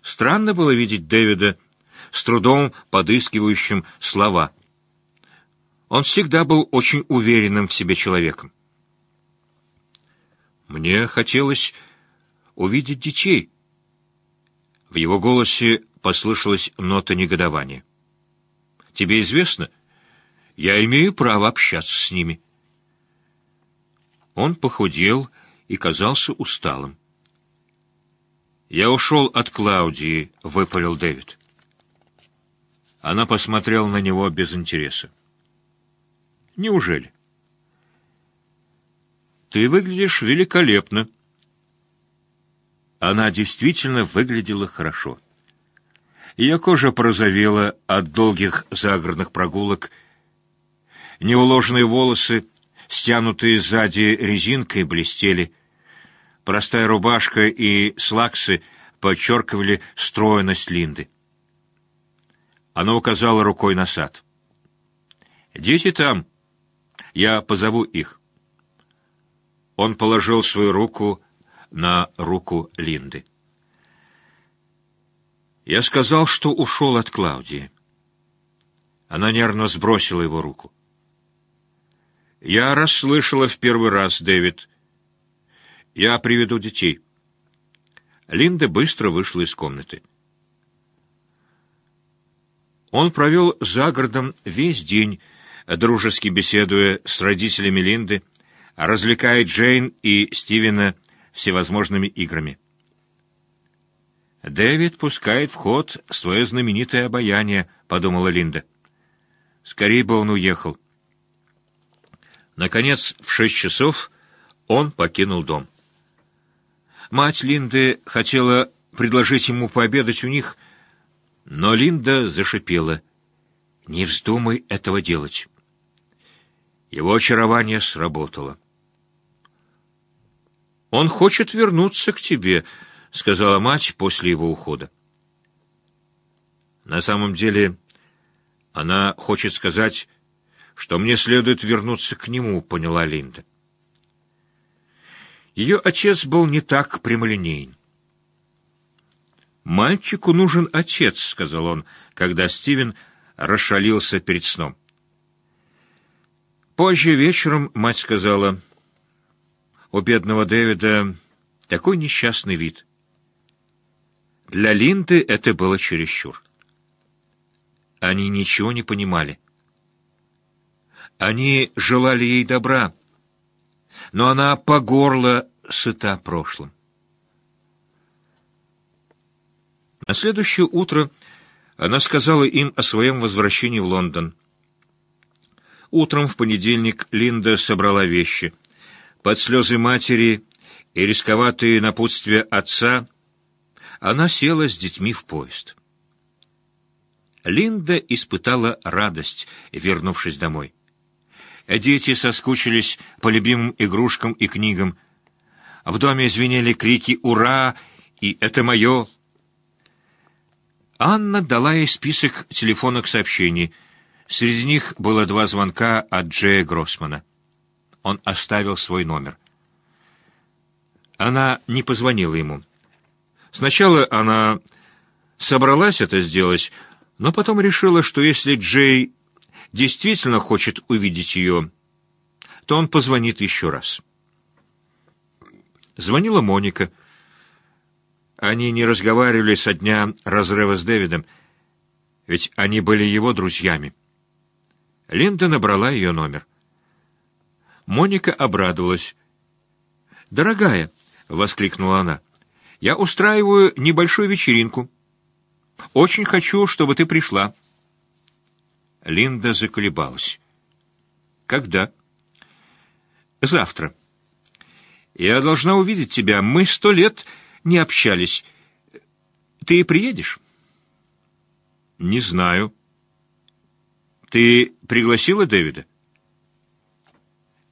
Странно было видеть Дэвида с трудом подыскивающим слова. Он всегда был очень уверенным в себе человеком. «Мне хотелось увидеть детей». В его голосе послышалась нота негодования. «Тебе известно, я имею право общаться с ними». Он похудел и казался усталым. «Я ушел от Клаудии», — выпалил Дэвид. Она посмотрела на него без интереса. «Неужели?» «Ты выглядишь великолепно». Она действительно выглядела хорошо. Ее кожа порозовела от долгих загородных прогулок. Неуложенные волосы, стянутые сзади резинкой, блестели. Простая рубашка и слаксы подчеркивали стройность Линды. Она указала рукой на сад. «Дети там. Я позову их». Он положил свою руку на руку Линды. Я сказал, что ушел от Клаудии. Она нервно сбросила его руку. «Я расслышала в первый раз, Дэвид. Я приведу детей». Линда быстро вышла из комнаты. Он провел за городом весь день, дружески беседуя с родителями Линды, развлекая Джейн и Стивена всевозможными играми. «Дэвид пускает в ход свое знаменитое обаяние», — подумала Линда. «Скорее бы он уехал». Наконец, в шесть часов он покинул дом. Мать Линды хотела предложить ему пообедать у них, но Линда зашипела. «Не вздумай этого делать». Его очарование сработало. «Он хочет вернуться к тебе», — сказала мать после его ухода. На самом деле, она хочет сказать, что мне следует вернуться к нему, поняла Линда. Ее отец был не так прямолинейен. «Мальчику нужен отец», — сказал он, когда Стивен расшалился перед сном. Позже вечером мать сказала, «У бедного Дэвида такой несчастный вид». Для Линды это было чересчур. Они ничего не понимали. Они желали ей добра, но она по горло сыта прошлым. На следующее утро она сказала им о своем возвращении в Лондон. Утром в понедельник Линда собрала вещи. Под слезы матери и рисковатые напутствия отца она села с детьми в поезд. Линда испытала радость, вернувшись домой. Дети соскучились по любимым игрушкам и книгам. В доме звенели крики «Ура!» и «Это мое!». Анна дала ей список телефонных сообщений. Среди них было два звонка от Джея Гроссмана. Он оставил свой номер. Она не позвонила ему. Сначала она собралась это сделать, но потом решила, что если Джей действительно хочет увидеть ее, то он позвонит еще раз. Звонила Моника. Они не разговаривали со дня разрыва с Дэвидом, ведь они были его друзьями. Линда набрала ее номер. Моника обрадовалась. «Дорогая!» — воскликнула она. «Я устраиваю небольшую вечеринку. Очень хочу, чтобы ты пришла». Линда заколебалась. «Когда?» «Завтра. Я должна увидеть тебя. Мы сто лет не общались. Ты приедешь?» «Не знаю». «Ты пригласила Дэвида?»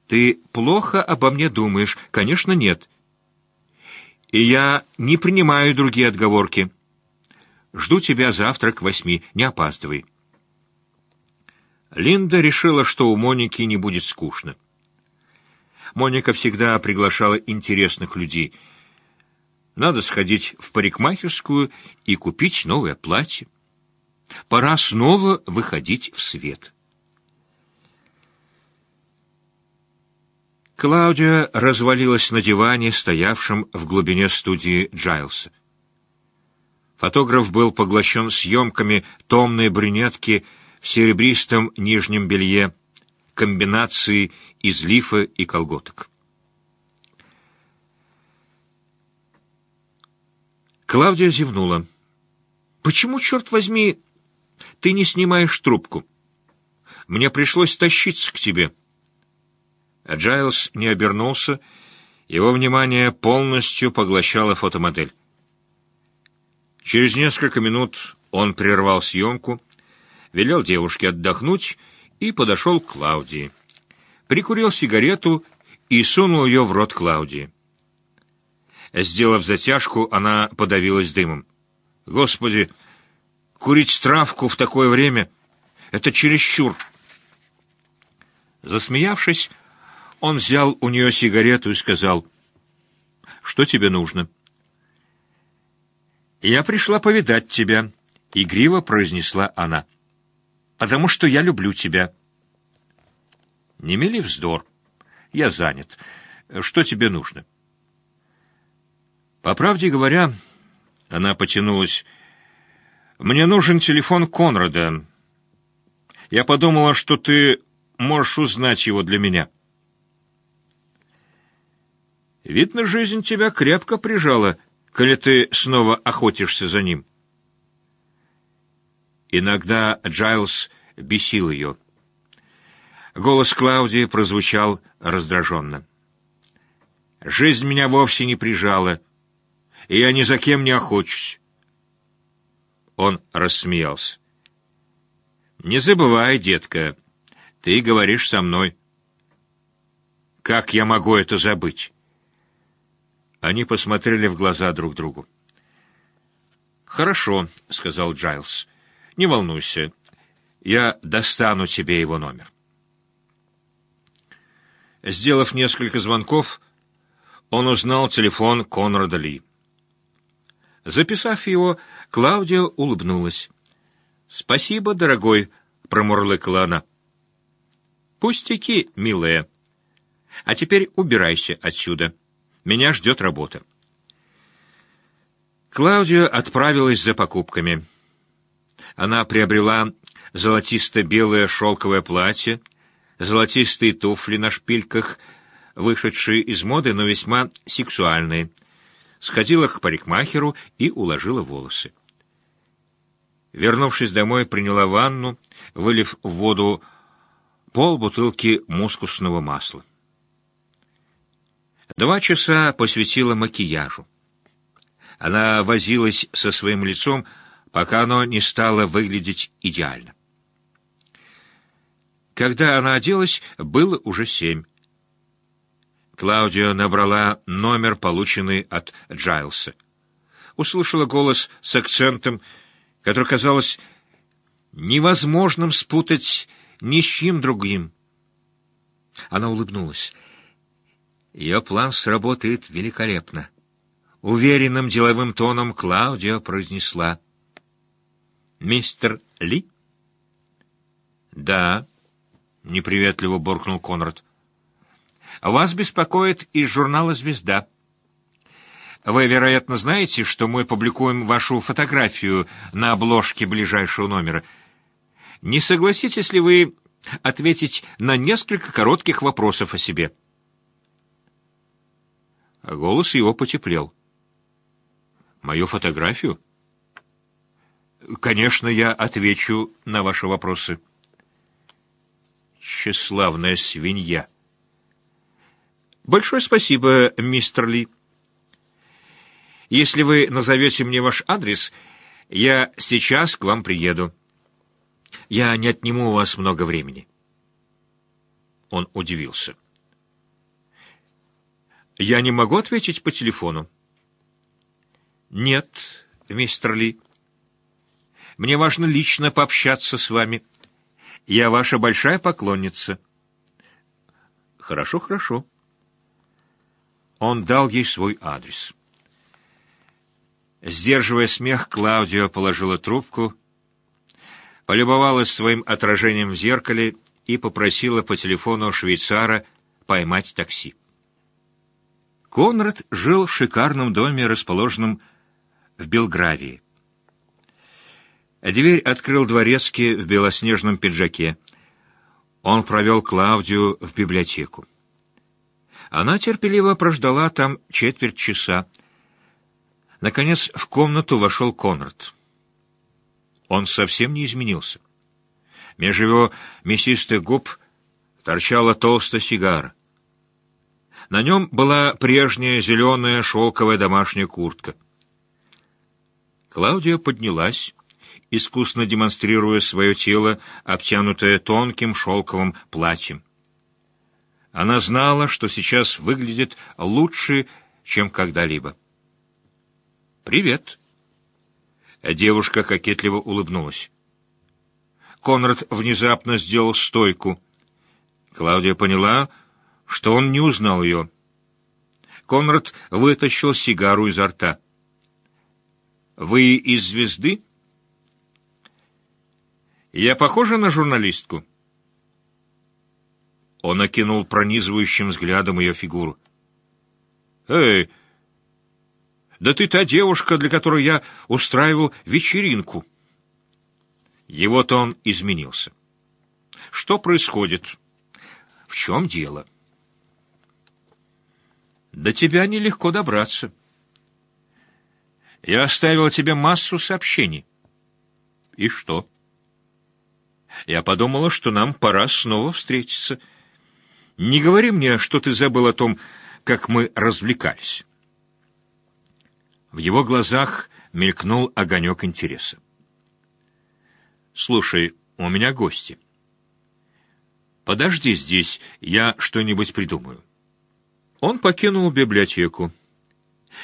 «Ты плохо обо мне думаешь. Конечно, нет. И я не принимаю другие отговорки. Жду тебя завтра к восьми. Не опаздывай». Линда решила, что у Моники не будет скучно. Моника всегда приглашала интересных людей. Надо сходить в парикмахерскую и купить новое платье. Пора снова выходить в свет. Клаудия развалилась на диване, стоявшем в глубине студии Джайлса. Фотограф был поглощен съемками томной брюнетки в серебристом нижнем белье, комбинации из лифа и колготок. Клавдия зевнула. «Почему, черт возьми, ты не снимаешь трубку? Мне пришлось тащиться к тебе». А Джайлс не обернулся, его внимание полностью поглощала фотомодель. Через несколько минут он прервал съемку, велел девушке отдохнуть и подошел к Клаудии. Прикурил сигарету и сунул ее в рот Клаудии. Сделав затяжку, она подавилась дымом. «Господи, курить травку в такое время — это чересчур!» Засмеявшись, он взял у нее сигарету и сказал, «Что тебе нужно?» «Я пришла повидать тебя», — игриво произнесла она. «Потому что я люблю тебя». «Не мели вздор. Я занят. Что тебе нужно?» «По правде говоря...» — она потянулась. «Мне нужен телефон Конрада. Я подумала, что ты можешь узнать его для меня». «Видно, жизнь тебя крепко прижала», коли ты снова охотишься за ним. Иногда Джайлс бесил ее. Голос Клаудии прозвучал раздраженно. «Жизнь меня вовсе не прижала, и я ни за кем не охочусь». Он рассмеялся. «Не забывай, детка, ты говоришь со мной». «Как я могу это забыть?» Они посмотрели в глаза друг другу. «Хорошо», — сказал Джайлз. «Не волнуйся. Я достану тебе его номер». Сделав несколько звонков, он узнал телефон Конрада Ли. Записав его, Клаудия улыбнулась. «Спасибо, дорогой», — промурлыкала она. «Пустяки, милая. А теперь убирайся отсюда». Меня ждет работа. Клаудия отправилась за покупками. Она приобрела золотисто-белое шелковое платье, золотистые туфли на шпильках, вышедшие из моды, но весьма сексуальные, сходила к парикмахеру и уложила волосы. Вернувшись домой, приняла ванну, вылив в воду полбутылки мускусного масла. Два часа посвятила макияжу. Она возилась со своим лицом, пока оно не стало выглядеть идеально. Когда она оделась, было уже семь. Клаудия набрала номер, полученный от Джайлса. Услышала голос с акцентом, который казалось невозможным спутать ни с чем другим. Она улыбнулась. Ее план сработает великолепно. Уверенным деловым тоном Клаудио произнесла. «Мистер Ли?» «Да», — неприветливо буркнул Конрад. «Вас беспокоит из журнала «Звезда». Вы, вероятно, знаете, что мы публикуем вашу фотографию на обложке ближайшего номера. Не согласитесь ли вы ответить на несколько коротких вопросов о себе?» голос его потеплел. «Мою фотографию?» «Конечно, я отвечу на ваши вопросы». «Тщеславная свинья!» «Большое спасибо, мистер Ли. Если вы назовете мне ваш адрес, я сейчас к вам приеду. Я не отниму у вас много времени». Он удивился. Я не могу ответить по телефону. Нет, мистер Ли. Мне важно лично пообщаться с вами. Я ваша большая поклонница. Хорошо, хорошо. он дал ей свой адрес. Сдерживая смех, Клаудио положила трубку, полюбовалась своим отражением в зеркале и попросила по телефону швейцара поймать такси. Конрад жил в шикарном доме, расположенном в Белгравии. Дверь открыл дворецкий в белоснежном пиджаке. Он провел Клавдию в библиотеку. Она терпеливо прождала там четверть часа. Наконец в комнату вошел Конрад. Он совсем не изменился. Меж его мясистых губ торчала толстая сигара. На нем была прежняя зеленая шелковая домашняя куртка. Клаудия поднялась, искусно демонстрируя свое тело, обтянутое тонким шелковым платьем. Она знала, что сейчас выглядит лучше, чем когда-либо. «Привет!» Девушка кокетливо улыбнулась. Конрад внезапно сделал стойку. Клаудия поняла, что он не узнал ее. Конрад вытащил сигару изо рта. «Вы из «Звезды»?» «Я похожа на журналистку?» Он окинул пронизывающим взглядом ее фигуру. «Эй, да ты та девушка, для которой я устраивал вечеринку!» Его тон изменился. «Что происходит? В чем дело?» «До тебя нелегко добраться. Я оставила тебе массу сообщений. И что?» «Я подумала, что нам пора снова встретиться». Не говори мне, что ты забыл о том, как мы развлекались. В его глазах мелькнул огонек интереса. «Слушай, у меня гости. Подожди здесь, я что-нибудь придумаю». Он покинул библиотеку.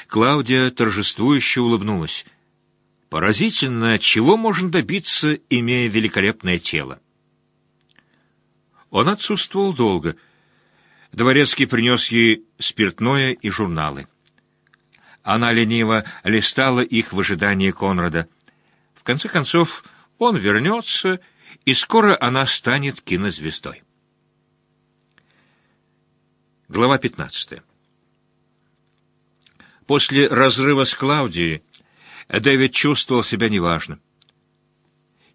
Клаудия торжествующе улыбнулась. Поразительно, чего можно добиться, имея великолепное тело. Он отсутствовал долго — Дворецкий принес ей спиртное и журналы. Она лениво листала их в ожидании Конрада. В конце концов, он вернется, и скоро она станет кинозвездой. Глава 15. После разрыва с Клаудией Дэвид чувствовал себя неважно.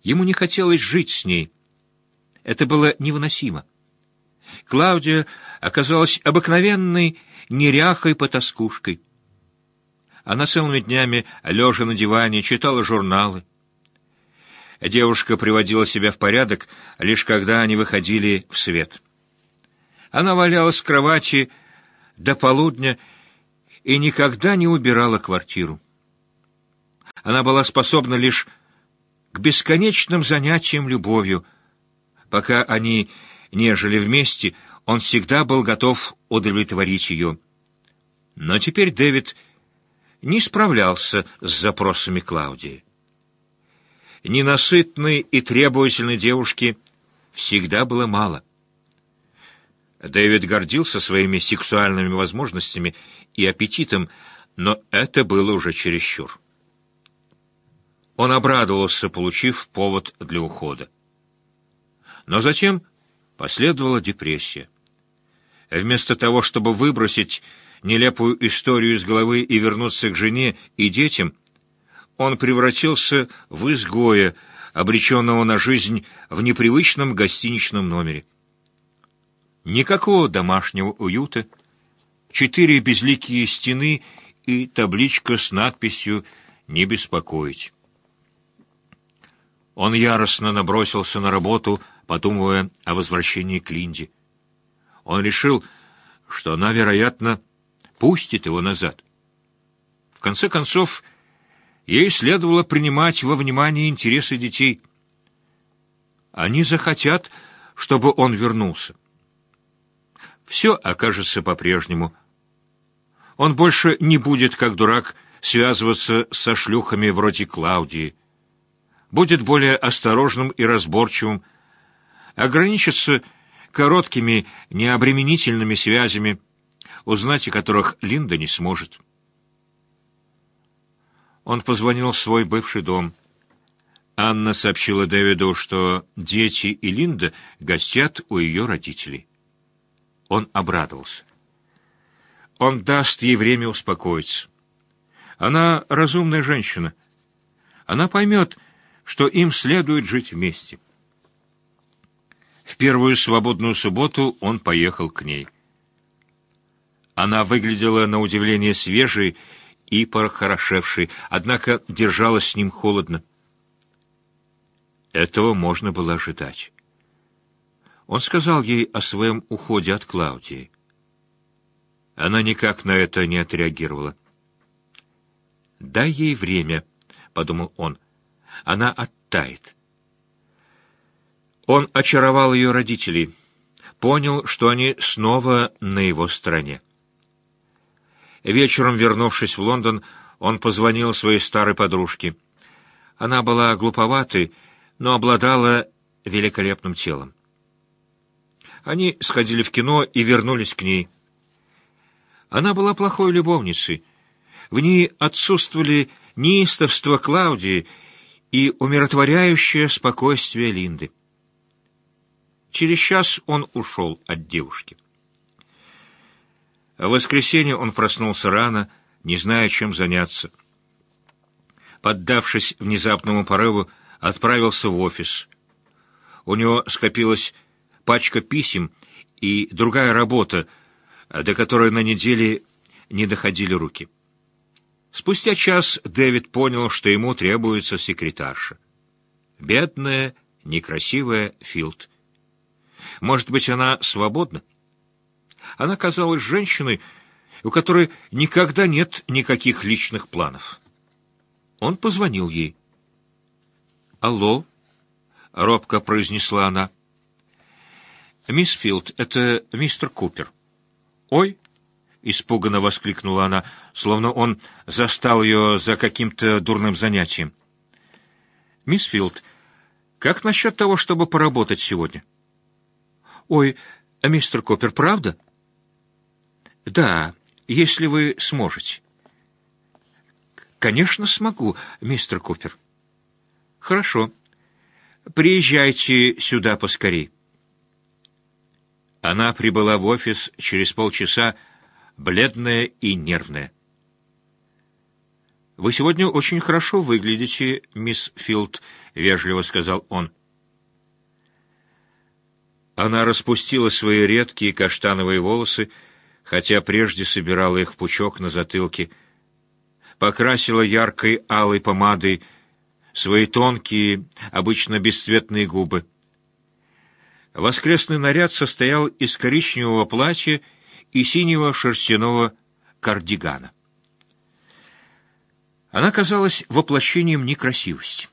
Ему не хотелось жить с ней. Это было невыносимо. Клаудия оказалась обыкновенной неряхой-потаскушкой. Она целыми днями, лежа на диване, читала журналы. Девушка приводила себя в порядок, лишь когда они выходили в свет. Она валялась в кровати до полудня и никогда не убирала квартиру. Она была способна лишь к бесконечным занятиям любовью, пока они нежели вместе, он всегда был готов удовлетворить ее. Но теперь Дэвид не справлялся с запросами Клаудии. Ненасытной и требовательной девушки всегда было мало. Дэвид гордился своими сексуальными возможностями и аппетитом, но это было уже чересчур. Он обрадовался, получив повод для ухода. Но затем Последовала депрессия. Вместо того, чтобы выбросить нелепую историю из головы и вернуться к жене и детям, он превратился в изгоя, обреченного на жизнь в непривычном гостиничном номере. Никакого домашнего уюта, четыре безликие стены и табличка с надписью «Не беспокоить». Он яростно набросился на работу, подумывая о возвращении к Линде. Он решил, что она, вероятно, пустит его назад. В конце концов, ей следовало принимать во внимание интересы детей. Они захотят, чтобы он вернулся. Все окажется по-прежнему. Он больше не будет, как дурак, связываться со шлюхами вроде Клаудии. Будет более осторожным и разборчивым, ограничится короткими, необременительными связями. узнать о которых Линда не сможет. Он позвонил в свой бывший дом. Анна сообщила Дэвиду, что дети и Линда гостят у ее родителей. Он обрадовался. Он даст ей время успокоиться. Она разумная женщина. Она поймет, что им следует жить вместе. В первую свободную субботу он поехал к ней. Она выглядела на удивление свежей и порохорошевшей, однако держалась с ним холодно. Этого можно было ожидать. Он сказал ей о своем уходе от Клаудии. Она никак на это не отреагировала. «Дай ей время», — подумал он. «Она оттает». Он очаровал ее родителей, понял, что они снова на его стороне. Вечером, вернувшись в Лондон, он позвонил своей старой подружке. Она была глуповатой, но обладала великолепным телом. Они сходили в кино и вернулись к ней. Она была плохой любовницей. В ней отсутствовали неистовство Клаудии и умиротворяющее спокойствие Линды. Через час он ушел от девушки. В воскресенье он проснулся рано, не зная, чем заняться. Поддавшись внезапному порыву, отправился в офис. У него скопилась пачка писем и другая работа, до которой на неделе не доходили руки. Спустя час Дэвид понял, что ему требуется секретарша. Бедная, некрасивая Филд. Может быть, она свободна? Она казалась женщиной, у которой никогда нет никаких личных планов. Он позвонил ей. «Алло?» — робко произнесла она. «Мисс Филд, это мистер Купер». «Ой!» — испуганно воскликнула она, словно он застал ее за каким-то дурным занятием. «Мисс Филд, как насчет того, чтобы поработать сегодня?» «Ой, мистер Купер, правда?» Да, если вы сможете. Конечно, смогу, мистер Купер. Хорошо. Приезжайте сюда поскорей. Она прибыла в офис через полчаса, бледная и нервная. «Вы сегодня очень хорошо выглядите, мисс Филд», — вежливо сказал он. Она распустила свои редкие каштановые волосы, хотя прежде собирала их в пучок на затылке, покрасила яркой алой помадой свои тонкие, обычно бесцветные губы. Воскресный наряд состоял из коричневого платья и синего шерстяного кардигана. Она казалась воплощением некрасивости.